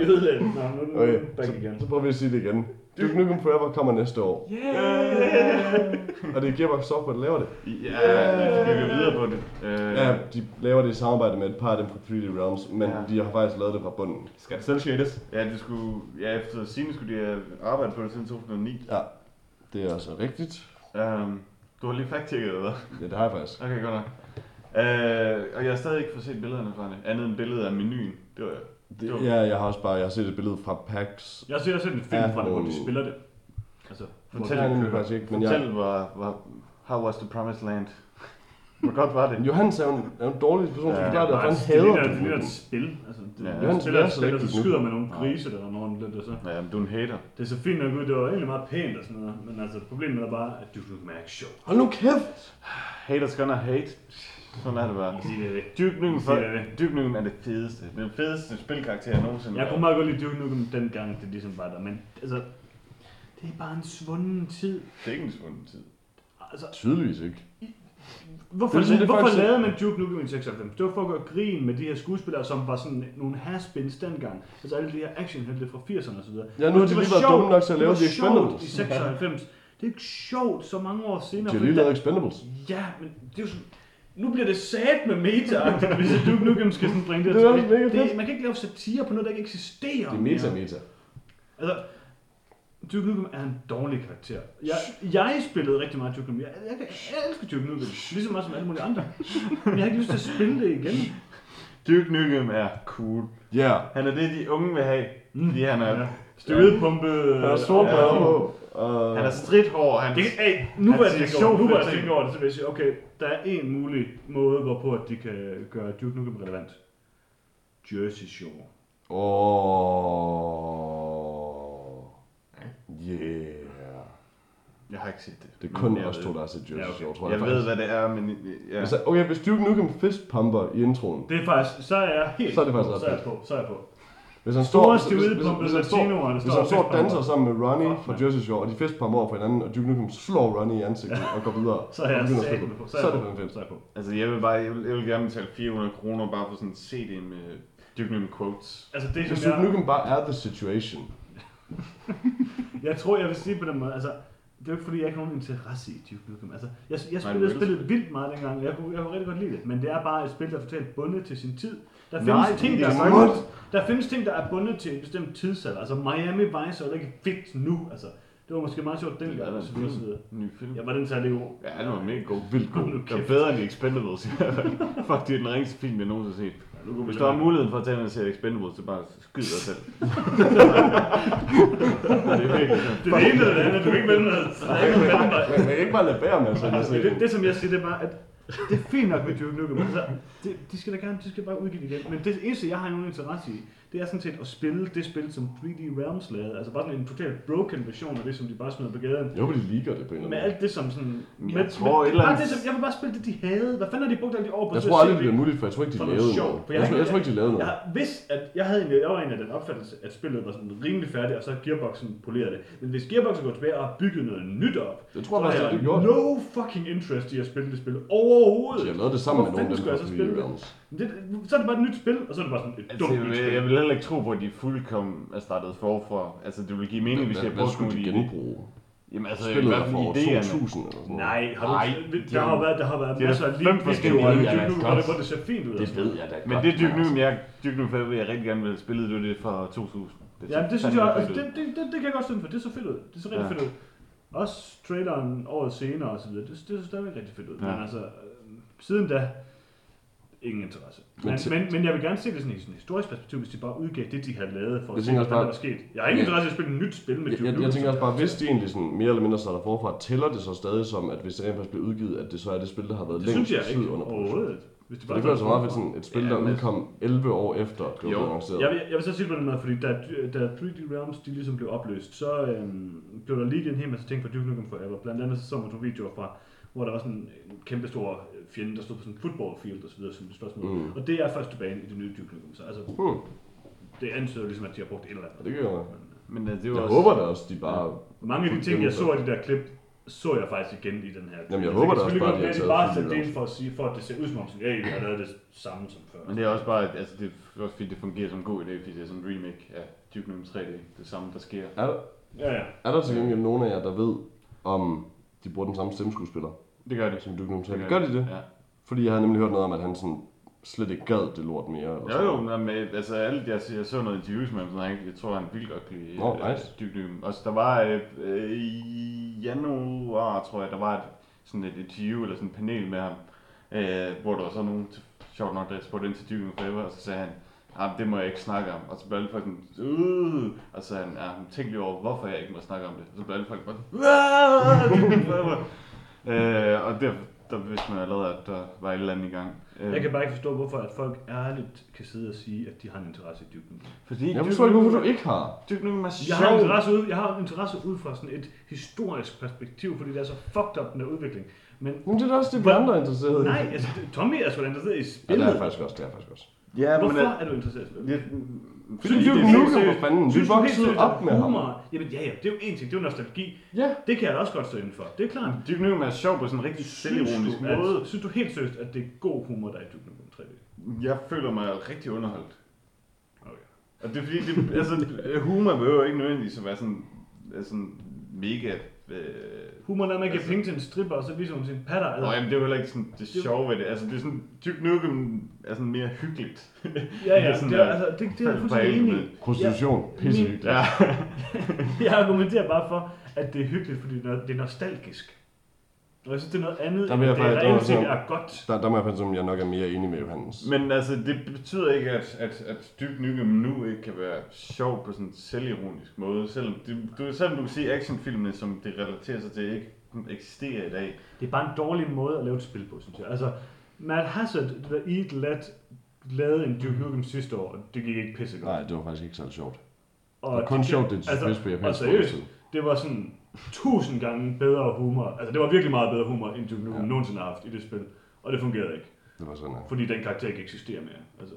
I ødelagde den. Nå, nu er Okay, back så, igen. så prøver vi at sige det igen. Duke Nukem Forever kommer næste år. Og det er Gearbox Software, der laver det. Ja, vi bygger videre på det. Øh, Ja, de laver det i samarbejde med et par af dem fra 3D Realms, men Ja. de har faktisk lavet det fra bunden. Skal det selv shades? ja, det skulle, ja, efter sine skulle de have arbejdet på det siden 2009. Ja, det er altså rigtigt. Um, du har lige fact-checket, eller hvad? Ja, det har jeg faktisk. Okay, godt nok. Øh, og jeg har stadig ikke fået set billederne fra det. Andet end billedet af menuen. Det var Det, ja, jeg har også bare jeg har set et billede fra PAX. Jeg har set, jeg har set en film Ja, fra det, hvor de spiller det. Altså, Fortæl, Det Køber. faktisk ikke, men Fortæl, jeg... hvor, hvor, how was the promised land? Hvor godt var det? Johannes er jo en, er en dårlig person, Ja, ja, forklare det, for han det hader det. det ligner et spil. Altså, det, Ja. ja, Han han spiller, spiller så skyder med nogle grise, der rundt lidt, og så. Ja, men du er en hater. Det er så fint nok ud, det var egentlig meget pænt og sådan noget, men altså problemet er bare, at Duke Nukem er ikke sjov. Hold nu kæft! Haters gonna hate. Sådan er det bare. Duke Nukem, for. Duke Nukem er det fedeste. Det er den fedeste spilkarakter, jeg nogensinde Jeg kunne meget godt lide Duke Nukem dengang, det ligesom var der, men altså, det er bare en svunden tid. Det er ikke en svunden tid. Altså, Tydeligvis ikke. Hvorfor, Det det hvorfor faktisk- lavede man Duke Nukem i 96? Det var for at gøre grin med de her skuespillere, som var sådan nogle hairspins dengang. Altså alle de her actionhelte fra 80'erne og så videre. Ja, nu har de Det lige været dumme nok til at lave Det sjovt Expendables. i 96. Det er ikke sjovt så mange år senere. De har lige lavet Expendables. Ja, men det er jo sådan... Nu bliver det sat med meta hvis Duke Nukem skal sådan bringe det, Det er det, fedt. Man kan ikke lave satire på noget, der ikke eksisterer. Det er meta-meta. Altså, Duke Nukem er en dårlig karakter. Jeg, jeg spillede rigtig meget Duke Nukem. Jeg, jeg, jeg, elsker Duke Nukem, lige så meget som alle mulige andre. Men jeg har ikke lyst til at spille det igen. Duke Nukem er cool. Ja. Yeah. Han er det, de unge vil have. Fordi han er, Ja. Stødepumpe. Han har sort på. Og... han er stridthår. Han, Det, hey, nu var jeg siger tænkt sjov over, nu var jeg ting. tænkt over det, så vil jeg sige, okay, der er en mulig måde, hvorpå at de kan gøre Duke Nukem relevant. Jersey Shore. Åh. Yeah. jeg har ikke set det. Det er kun jeg os to, ved- der har set Jersey Ja, okay. Shore, tror Jeg jeg, ved, faktisk. hvad det er, men... Ja. Altså, okay, hvis Duke Nukem fistpumper i introen, Det er faktisk, så er jeg helt Så er det faktisk på, ret så er jeg på, så er jeg på. hvis han Store står, hvis, hvis, hvis, han står, hvis han står og danser sammen med Ronnie Fuck, fra. Jersey Shore, og de fistpumper over for hinanden, og Duke Nukem slår Ronnie i ansigtet og går videre. Så er jeg spille. på. Så er er jeg det på. Så er jeg på. Altså, jeg vil bare... Jeg vil, jeg vil gerne betale 400 kroner bare for sådan en CD med Duke Nukem quotes. Altså det, Hvis som Duke jeg, Nukem bare er the situation. jeg tror, jeg vil sige på den måde, altså, det er jo ikke fordi, jeg ikke har nogen interesse i Duke Nukem. Altså, jeg, jeg spillede, jeg spillede vildt meget dengang, og jeg kunne, jeg kunne rigtig godt lide det. Men det er bare et spil, der er totalt bundet til sin tid. Der findes, Nej, ting, det der, er er bundet, der findes ting, der er bundet til en bestemt tidsalder. Altså Miami Vice er jo ikke fedt nu. Altså, det var måske meget sjovt Det dengang. er en ny film. Ja, var den særlig god? Ja, det var mega god. Vildt god. Det var kæft. bedre end Expendables. Fuck, det er den ringeste film, jeg nogensinde har set. Nu Hvis der er muligheden for at tage en serie Expendables, så bare skyd dig selv. det er virkelig sådan. Det er det ene eller det andet, du kan ikke noget. Er nogen mellemvej. Men man kan ikke bare lade være med at sende Altså, det, det, som jeg siger, det er bare, at det er fint nok med Duke Nukem. Altså, det, de skal da gerne, de skal bare udgive det igen. Men det eneste, jeg har nogen interesse i, det er sådan set at spille det spil, som 3D Realms lavede. Altså bare sådan en totalt broken version af det, som de bare smed på gaden. Jeg håber, de liker det på en eller Med anden måde. alt det som sådan... Men med, jeg tror med, et eller andet- det, som, jeg vil bare spille det, de havde. Hvad fanden har de brugt alle de år på? Jeg tror aldrig, det bliver muligt, for jeg tror ikke, de lavede sjovt. noget. For Jeg jeg tror, jeg tror ikke, de lavede Jeg, noget. har, hvis at jeg havde en, jeg var en af den opfattelse, at spillet var sådan rimelig færdigt, og så Gearboxen polerede det. Men hvis Gearboxen går tilbage og har bygget noget nyt op, Det tror jeg så jeg gjorde. no fucking interest i at spille det spil overhovedet. De har lavet det sammen med jeg så 3D spille det? Det, så er det bare et nyt spil, og så er det bare sådan et Altså, dumt jeg, nyt vil, spil. jeg vil heller ikke tro på, at de fuldkommen er startet forfra. Altså, det vil give mening, hvis jeg hvad brugte skulle nogle de af de genbruge? Jamen altså, i Spillet hvert er fald fra år idéerne. 2000 eller sådan noget. Nej, har du, Nej, der, de har- har været, der har været de har masser af fem lige forskellige videoer, Nukem, godt. hvor det, hvor det ser fint ud. og sådan noget. jeg da Men det Duke Nukem, jeg, Duke Nukem vil jeg rigtig gerne vil spille, det var det fra 2000. Det Ja, det synes jeg, altså, det, det, det, det kan jeg godt stemme for. Det så fedt ud. Det så rigtig Ja. fedt ud. Også traileren året senere og så videre. Det, det så stadigvæk rigtig fedt ud. Ja. Men altså, øh, siden da, ingen interesse. Men Men, til- men, men jeg vil gerne se det sådan i sådan et historisk perspektiv, hvis de bare udgav det, de havde lavet, for Jeg at se, hvad der var sket. Jeg har ingen Ja. interesse i at spille et nyt spil med Jeg, Duke jeg, jeg Nukem tænker også bare, hvis de egentlig sådan mere eller mindre starter forfra, tæller det så stadig som, at hvis det rent faktisk bliver udgivet, at det så er det spil, der har været Det synes længst jeg tid ikke under. Hvis de For det gør så meget fedt sådan et spil, Ja, der men- udkom 11 år efter, det var annonceret. Jeg vil, jeg vil så sige det på den måde, fordi da, da 3D Realms de ligesom blev opløst, så øhm, blev der lige en hel masse ting fra Duke Nukem Forever. Blandt andet så så man to videoer fra, hvor der var sådan en kæmpe stor fjende, der stod på sådan en football field og så videre, som. Mm. Og det er først tilbage i det nye Duke Nukem. Så altså, Hmm, det antyder ligesom, at de har brugt et eller andet. det gør jeg. Men uh, det var Jeg også... håber da også, de bare... Mange af de ting, jeg så i de der klip, så jeg faktisk igen i den her. Jamen, jeg Så håber kan da også selvfølgelig bare, godt de har taget bare 3D sat det ind for at sige, for at det ser ud som om, sådan, hey, vi har lavet det samme som før. Men det er også bare, altså det er også fordi det fungerer som en god idé, fordi det er sådan en remake af Duke Nukem 3D. Det samme, der sker. Er der, Ja, ja. er der til gengæld nogen af jer, der ved, om de bruger den samme stemmeskuespiller, Det gør det. som Duke Nukem 3? Det Gør de det? Ja. Fordi jeg har nemlig hørt noget om, at han sådan slet ikke gad det lort mere. Eller Jo, jo, men, øh, altså alt, jeg, jeg så noget interviews med ham, sådan, jeg, jeg tror, han vildt godt kan lide øh, nice. Duke Nukem. Også der var øh, øh, i januar, tror jeg, der var et, sådan et interview eller sådan et panel med ham, Øh, hvor der var så nogen, sjovt nok, der spurgte ind til Duke Nukem Forever, og så sagde han, ah, det må jeg ikke snakke om. Og så blev alle folk sådan, uh, og så sagde han, men tænk lige over, hvorfor jeg ikke må snakke om det. Og så blev alle folk bare, "Ah. Øh, og der, der vidste man allerede, at der var et eller andet i gang. Øh, Jeg kan bare ikke forstå, hvorfor at folk ærligt kan sidde og sige, at de har en interesse i Duke Nukem. fordi Jeg forstår ikke, hvorfor du ikke har. Duke Nukem er Jeg har, sjov. interesse ud, jeg har en interesse ud fra sådan et historisk perspektiv, fordi det er så fucked up, den der udvikling. Men Men det er også det, vi Hvor- andre er interesseret i. nej, altså, det- Tommy er sgu interesseret i Ja, det spillet. er faktisk også, det er faktisk også. Ja, Hvorfor men, er du interesseret i spillet? Fordi det er seriøst. for fanden, vi voksede op med ham. Jamen ja, ja, det er jo en ting, det er jo nostalgi. Ja. Det kan jeg da også godt stå inden for. Det er klart. Duke Nukem er sjov på sådan en rigtig selvironisk måde. synes du helt seriøst, at det er god humor, der er i Duke Nukem 3D? Jeg føler mig rigtig underholdt. Okay. Og det er fordi, det, altså, humor behøver ikke nødvendigvis at være sådan, sådan mega... Øh, Humor, når man giver Altså- penge til en stripper, og så viser hun sine patter. Nå, Altså, jamen, det er jo heller ikke sådan det sjove ved det. Altså, det er sådan, Duke Nukem er sådan mere hyggeligt. ja, det ja, er sådan det er, der- altså, det, det er jeg fuldstændig enig i. Prostitution. Pissehyggeligt. Ja. Jeg argumenterer bare for, at det er hyggeligt, fordi er- det er nostalgisk. Og jeg synes, det er noget andet, Der end vil jeg det faktisk- der reelt set er godt. Der, der må jeg faktisk at jeg nok er mere enig med Johannes. Men altså, det betyder ikke, at, at, at Duke Nukem nu ikke kan være sjov på sådan en selvironisk måde. Selvom, det, du, selvom du kan sige actionfilmene, som det relaterer sig til, ikke eksisterer i dag. Det er bare en dårlig måde at lave et spil på, synes jeg. Altså, Matt Hazard, der Eat Let, lavede en Duke Nukem sidste år, og det gik ikke pisse godt. Nej, det var faktisk ikke så sjovt. Og Det var kun de- sjovt, det er altså, altså, på og japansk seriøst, det var sådan tusind gange bedre humor. Altså, det var virkelig meget bedre humor, end Duke Nukem Ja. nogensinde har haft i det spil. Og det fungerede ikke, Det var sådan her. fordi den karakter ikke eksisterer mere. Altså,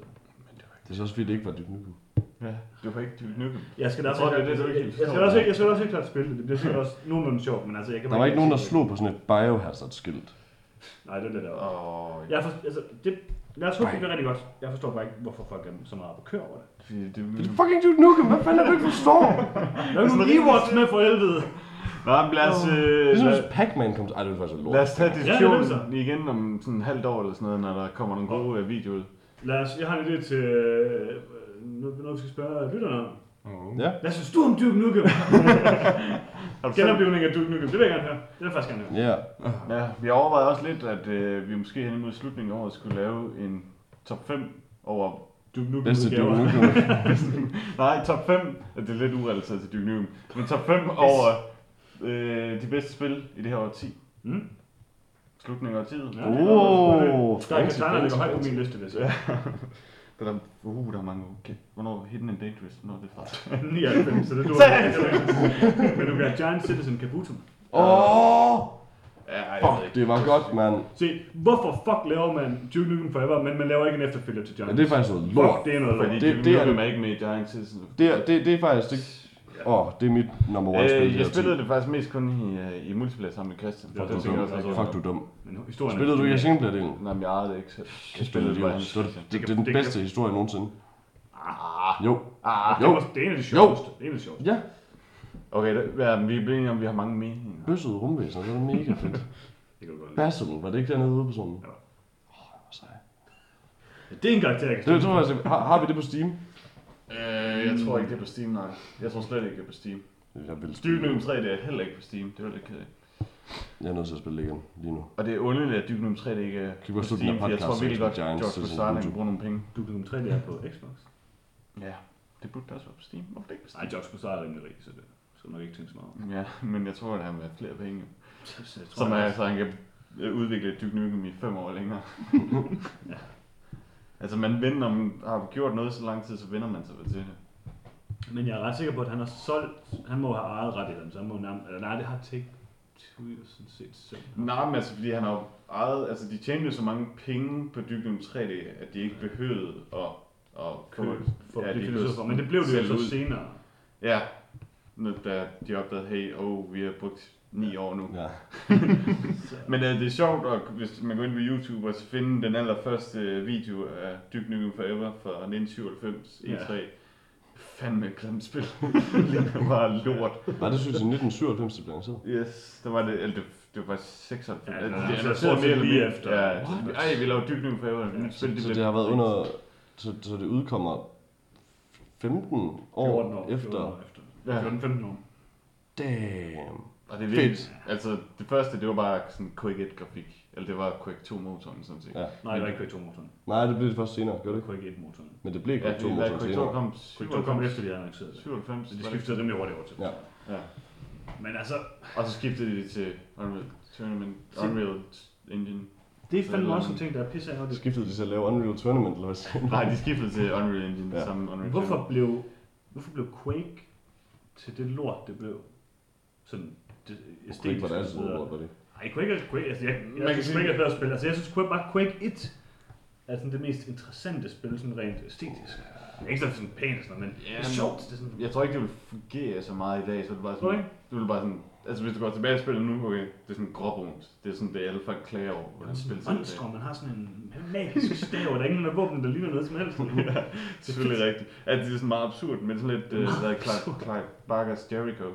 Det er så også fordi, det ikke var dybt nukem. Ja, det var ikke Duke Nukem. jeg skal da også, det jeg, det, jeg, ikke jeg, forstår. skal da også, jeg skal da også helt klart spille det. Det bliver sikkert også nogenlunde sjovt, men altså, jeg kan Der var ikke nogen, der slog på sådan et biohazard-skilt. Nej, det er det der. Åh, Jeg for, altså, det, lad os håbe, det bliver rigtig godt. Jeg forstår bare ikke, hvorfor folk er så meget på kør over det. fordi det, Det er fucking dybt nukem. Hvad fanden er det, du ikke forstår? Der er jo nogle Ewoks med for helvede. Nå, men lad os, øh, Jeg synes, lad, Pac-Man kom til... Ej, det var faktisk lort. lad os tage det er diskussionen så. igen om sådan en halvt år eller sådan noget, når der kommer nogle gode øh, videoer ud. Lad os, jeg har en idé til, øh, noget, noget, vi skal spørge lytterne om. Ja. Hvad synes du om Duke Nukem? Har du selv- Genoplevning af Duke Nukem, det vil jeg gerne høre. Det vil jeg faktisk gerne høre. Ja. Ja, vi overvejede også lidt, at øh, vi måske hen imod slutningen af året skulle lave en top 5 over... Duke Nukem Bedste udgaver. nukem. Nej, top 5, det er lidt urelateret til Duke Nukem, men top 5 over øh, de bedste spil i det her årti. Mm. Slutningen af årtiet. Ja. Åh, Der er Katana ligger højt på min liste, vil jeg. Der er, uh, der er mange. Okay. Hvornår Hidden and Dangerous? Hvornår er det fra? 99, så det du Men du kan have Giant Citizen Kabuto. Åh! Ja, jeg ved Fuck, det var godt, mand. Se, hvorfor fuck laver man Duke Nukem Forever, men man laver ikke en efterfølger til Giant? Ja, det er faktisk noget lort. Fuck, det er noget Fordi lort. Det- det, det er det det. er ikke med i Giant Citizen. Det er, det, det er faktisk... Det, åh, oh, det er mit number one spil. Øh, jeg spillede det faktisk mest kun i, uh, i multiplayer sammen med Christian. Ja, Det Fuck, tænker du jeg er også, dum. jeg Fuck, du er dum. Men historien Spillede du ikke singleplayer-delen? Nej, men jeg ejede det ikke selv. Jeg Det, spillede det bare det, det, det, det er den bedste historie nogensinde. Ah, Jo. ah. Det, Jo. det er en af de sjoveste. Det er en af de sjoveste. Ja. Okay, der, ja, vi er blevet enige om, at vi har mange meninger. Bøsset rumvæsen, det var mega fedt. Det kan godt. Basil, var det ikke dernede ude på sådan? Ja. Åh, var sej. Det er en karakter, jeg kan Det tror jeg, har, har vi det på Steam? Øh, jeg tror ikke, det er på Steam, nej. Jeg tror slet ikke, det er på Steam. Jeg vil Duke Nukem 3, det er heller ikke på Steam. Det var lidt kedeligt. Jeg er nødt til at spille det igen lige nu. Og det er underligt, at Duke Nukem 3 det ikke er Kan vi på godt slutte den Steam, her for jeg tror podcast, virkelig så godt, skal George Giants til Broussard YouTube. kan bruge nogle penge. Duke Nukem 3 det er på Xbox. Ja, det burde da også være på Steam. Hvorfor det ikke på Nej, Steam? George Broussard er rimelig rig, så det skal du nok ikke tænke så meget om. Ja, men jeg tror, at han vil have flere penge. Så jeg tror, Som er, så han kan øh, udvikle Duke Nukem i fem år længere. Ja. Altså man venter, når man har gjort noget så lang tid, så vender man sig vel til det. Men jeg er ret sikker på, at han har solgt, han må have ejet rettigheden, så han må nærmest, eller nej, det har Take Two jo sådan set selv. Nej, men altså fordi han har jo ejet, altså de tjente jo så mange penge på Duke Nukem 3D, at de ikke behøvede at, at købe. For ja, at de for. Men det blev det jo så ud. senere. Ja, da de opdagede, hey, oh, vi har brugt ni år nu. Ja. Så. Men uh, det er sjovt, at, hvis man går ind på YouTube og så finde den allerførste øh, video af Duke Nukem Forever fra 1997 Ja. E3. Fandme et grimt spil. det bare lort. Var det synes i 1997, det blev lanceret? Yes, der var det, eller det, det var 96. Ja, Ja, det, er det, det, set mere lige efter. Ja, ej, vi laver Duke Nukem Forever. Ja, spil, Så blev- det har været under... Så, så det udkommer 15 år, 14 år efter. 14 år efter. Ja. 14-15 år. Damn. Og det er virkelig, altså det første, det var bare sådan Quick grafik Eller det var Quake 2-motoren, sådan set. Ja. Nej, det var ikke Quake 2-motoren. Nej, det blev det først senere, gjorde Det det? Quake 1-motoren. Men det blev Ja, Quake det 2 var motoren Quake 2 senere. kom Quake 2 kom efter, de havde annonceret det. 97. Så de var det skiftede rimelig hurtigt over til. Ja. Ja. Men altså, Og så skiftede de til Unreal Tournament, Unreal Engine. det er fandme også en ting, der er pisse Så ærgerligt. skiftede de til at lave Unreal Tournament, eller hvad? Nej, de skiftede til Unreal Engine, Ja. ja. samme Unreal Hvorfor Tournament. blev, hvorfor blev Quake til det lort, det blev? Sådan, det, æstetisk Quake var det videre. lort, var det? Nej, Quake er Quake. Altså, jeg, Man jeg kan synes, Quake er et bedre spil. Altså, jeg synes Quake, bare Quake 1 er sådan det mest interessante spil, sådan rent æstetisk. Det er ikke så sådan pænt og sådan noget, men Ja, det er sjovt. Det er sådan, Jeg tror ikke, det vil fungere så meget i dag, så er det bare sådan... Du vil bare sådan... Altså, hvis du går tilbage og spiller nu, okay, det er sådan gråbrunt. Det er sådan, det alle folk klager over, hvordan spillet dag. Monster, man har sådan en magisk stav, og der er ingen af våben, der ligner noget som helst. ja, selvfølgelig rigtigt. At det er sådan meget absurd, men det er sådan lidt, uh, der er Clive, Clive Barker's Jericho.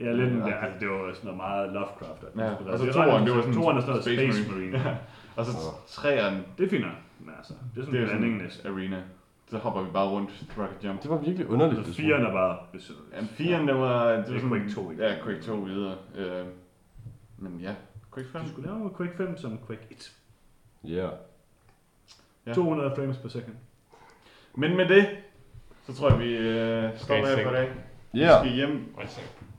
Ja, lidt, Ja. ja, altså, det var sådan noget meget Lovecraft. Ja, Altså, og så det er det var sådan toeren er sådan noget Space Space Marine. Marine. Ja. Og så Ja. træerne, Det er fint men altså, det er sådan det er blanding næsten. arena. Så hopper vi bare rundt, rocket jump. Det var virkelig underligt. Altså, det spil. firen er bare besøgende. Ja, firen, der var... Det Det var Quake 2, ikke? Ja, Quake 2 videre. Øh, men ja, Quake 5. Du skulle lave Quake 5 som Quake 1. Ja. Ja. 200 frames per second. Men med det, så tror jeg, vi øh, stopper her for i dag. Ja. Vi skal hjem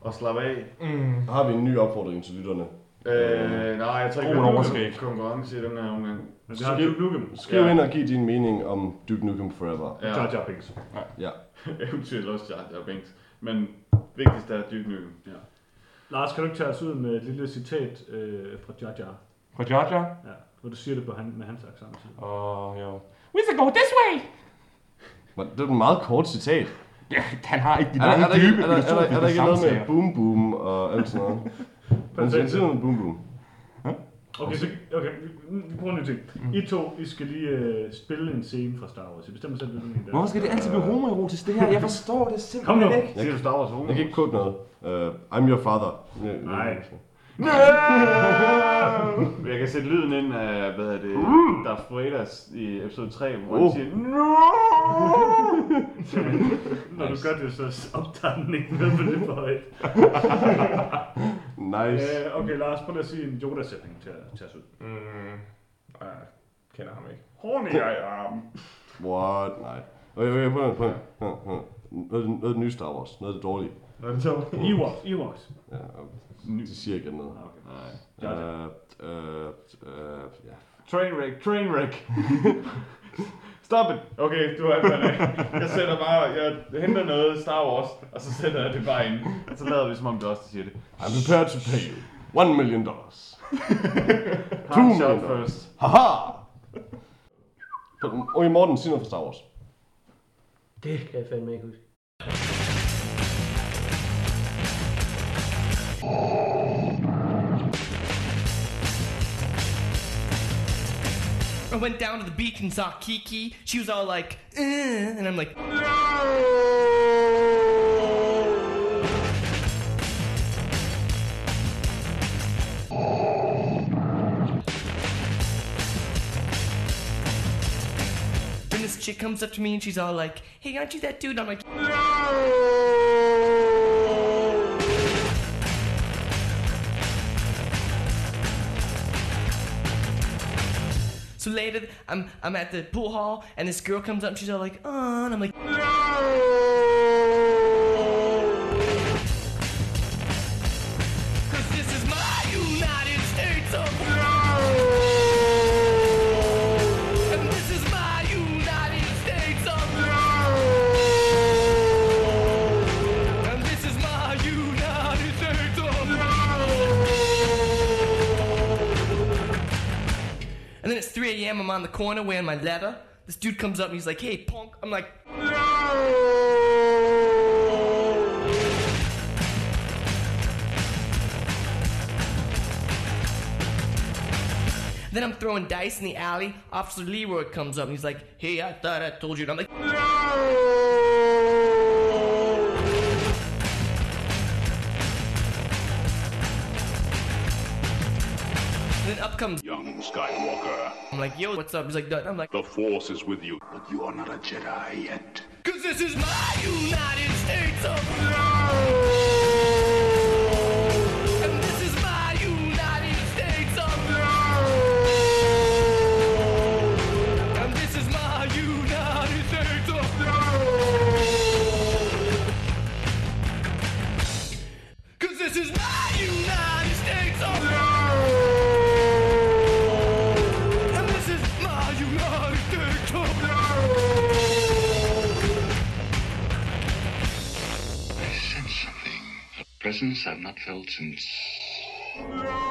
og slappe af. Mm. Har vi en ny opfordring til lytterne? Øh, nej, jeg tror ikke, vi har konkurrence i den her omgang. Men har Duke Nukem. Skriv Ja. ind og giv din mening om Duke Nukem Forever. Ja. Jar Jar Binks. Ja. Eventuelt også Jar Jar Binks. Men vigtigst er Duke Nukem. Lars, kan du ikke tage os ud med et lille citat øh, fra Jar Jar? Fra Georgia? Ja, hvor du siger det på han, med hans accent. Åh, jo. We should go this way! Det var et meget kort citat. Ja, han har ikke de Er der, er lange, der, ikke, dybe er, der, er, der, er der ikke noget med boom boom og alt sådan noget? Men siger noget boom boom. Okay, så, okay, vi, prøver en ny ting. I to, I skal lige øh, spille en scene fra Star Wars. I bestemmer selv, hvilken en det er. Hvorfor skal det altid blive homoerotisk, det her? Jeg forstår det Kom simpelthen nu. ikke. Siger du Star Wars Jeg kan ikke quote noget. Uh, I'm your father. Nej. Jeg kan sætte lyden ind af, hvad er det, Darth Vader i episode 3, hvor han Uh. siger, Når du gør det, så optager den ikke noget på det for højt. Nice. Øh, okay, Lars, prøv lige at sige en Yoda-sætning til, til os ud. Mm, jeg kender ham ikke. Horny I am. What? Nej. Okay, okay, prøv at prøv. at- prøv. prøv Noget, af det- noget af det nye Star Wars. Noget af det dårlige. Ewoks, Ewoks. Ja, og de siger ikke noget. Ah, okay. Nej. Uh, uh, uh, ja. Trainwreck, trainwreck. Stop it. Okay, du har det. Jeg sætter bare, jeg henter noget Star Wars, og så sætter jeg det bare ind. Og så lader vi som om det er der siger det. I'm prepared to pay you. One million dollars. Two million dollars. first. Haha! Okay, Morten, sig noget fra Star Wars. Det kan jeg fandme ikke huske. I went down to the beach and saw Kiki. She was all like, eh, and I'm like, no. Then this chick comes up to me and she's all like, hey, aren't you that dude? I'm like, So I'm I'm at the pool hall, and this girl comes up, and she's all like, "Oh," and I'm like, corner wearing my leather. This dude comes up and he's like, hey, punk. I'm like, Then I'm throwing dice in the alley. Officer Leroy comes up and he's like, hey, I thought I told you. And I'm like, No! then up comes, Young Skywalker, I'm like, yo, what's up? He's like, "Dud." I'm like, the Force is with you, but you are not a Jedi yet. Cause this is my United States of And Presence I've not felt since.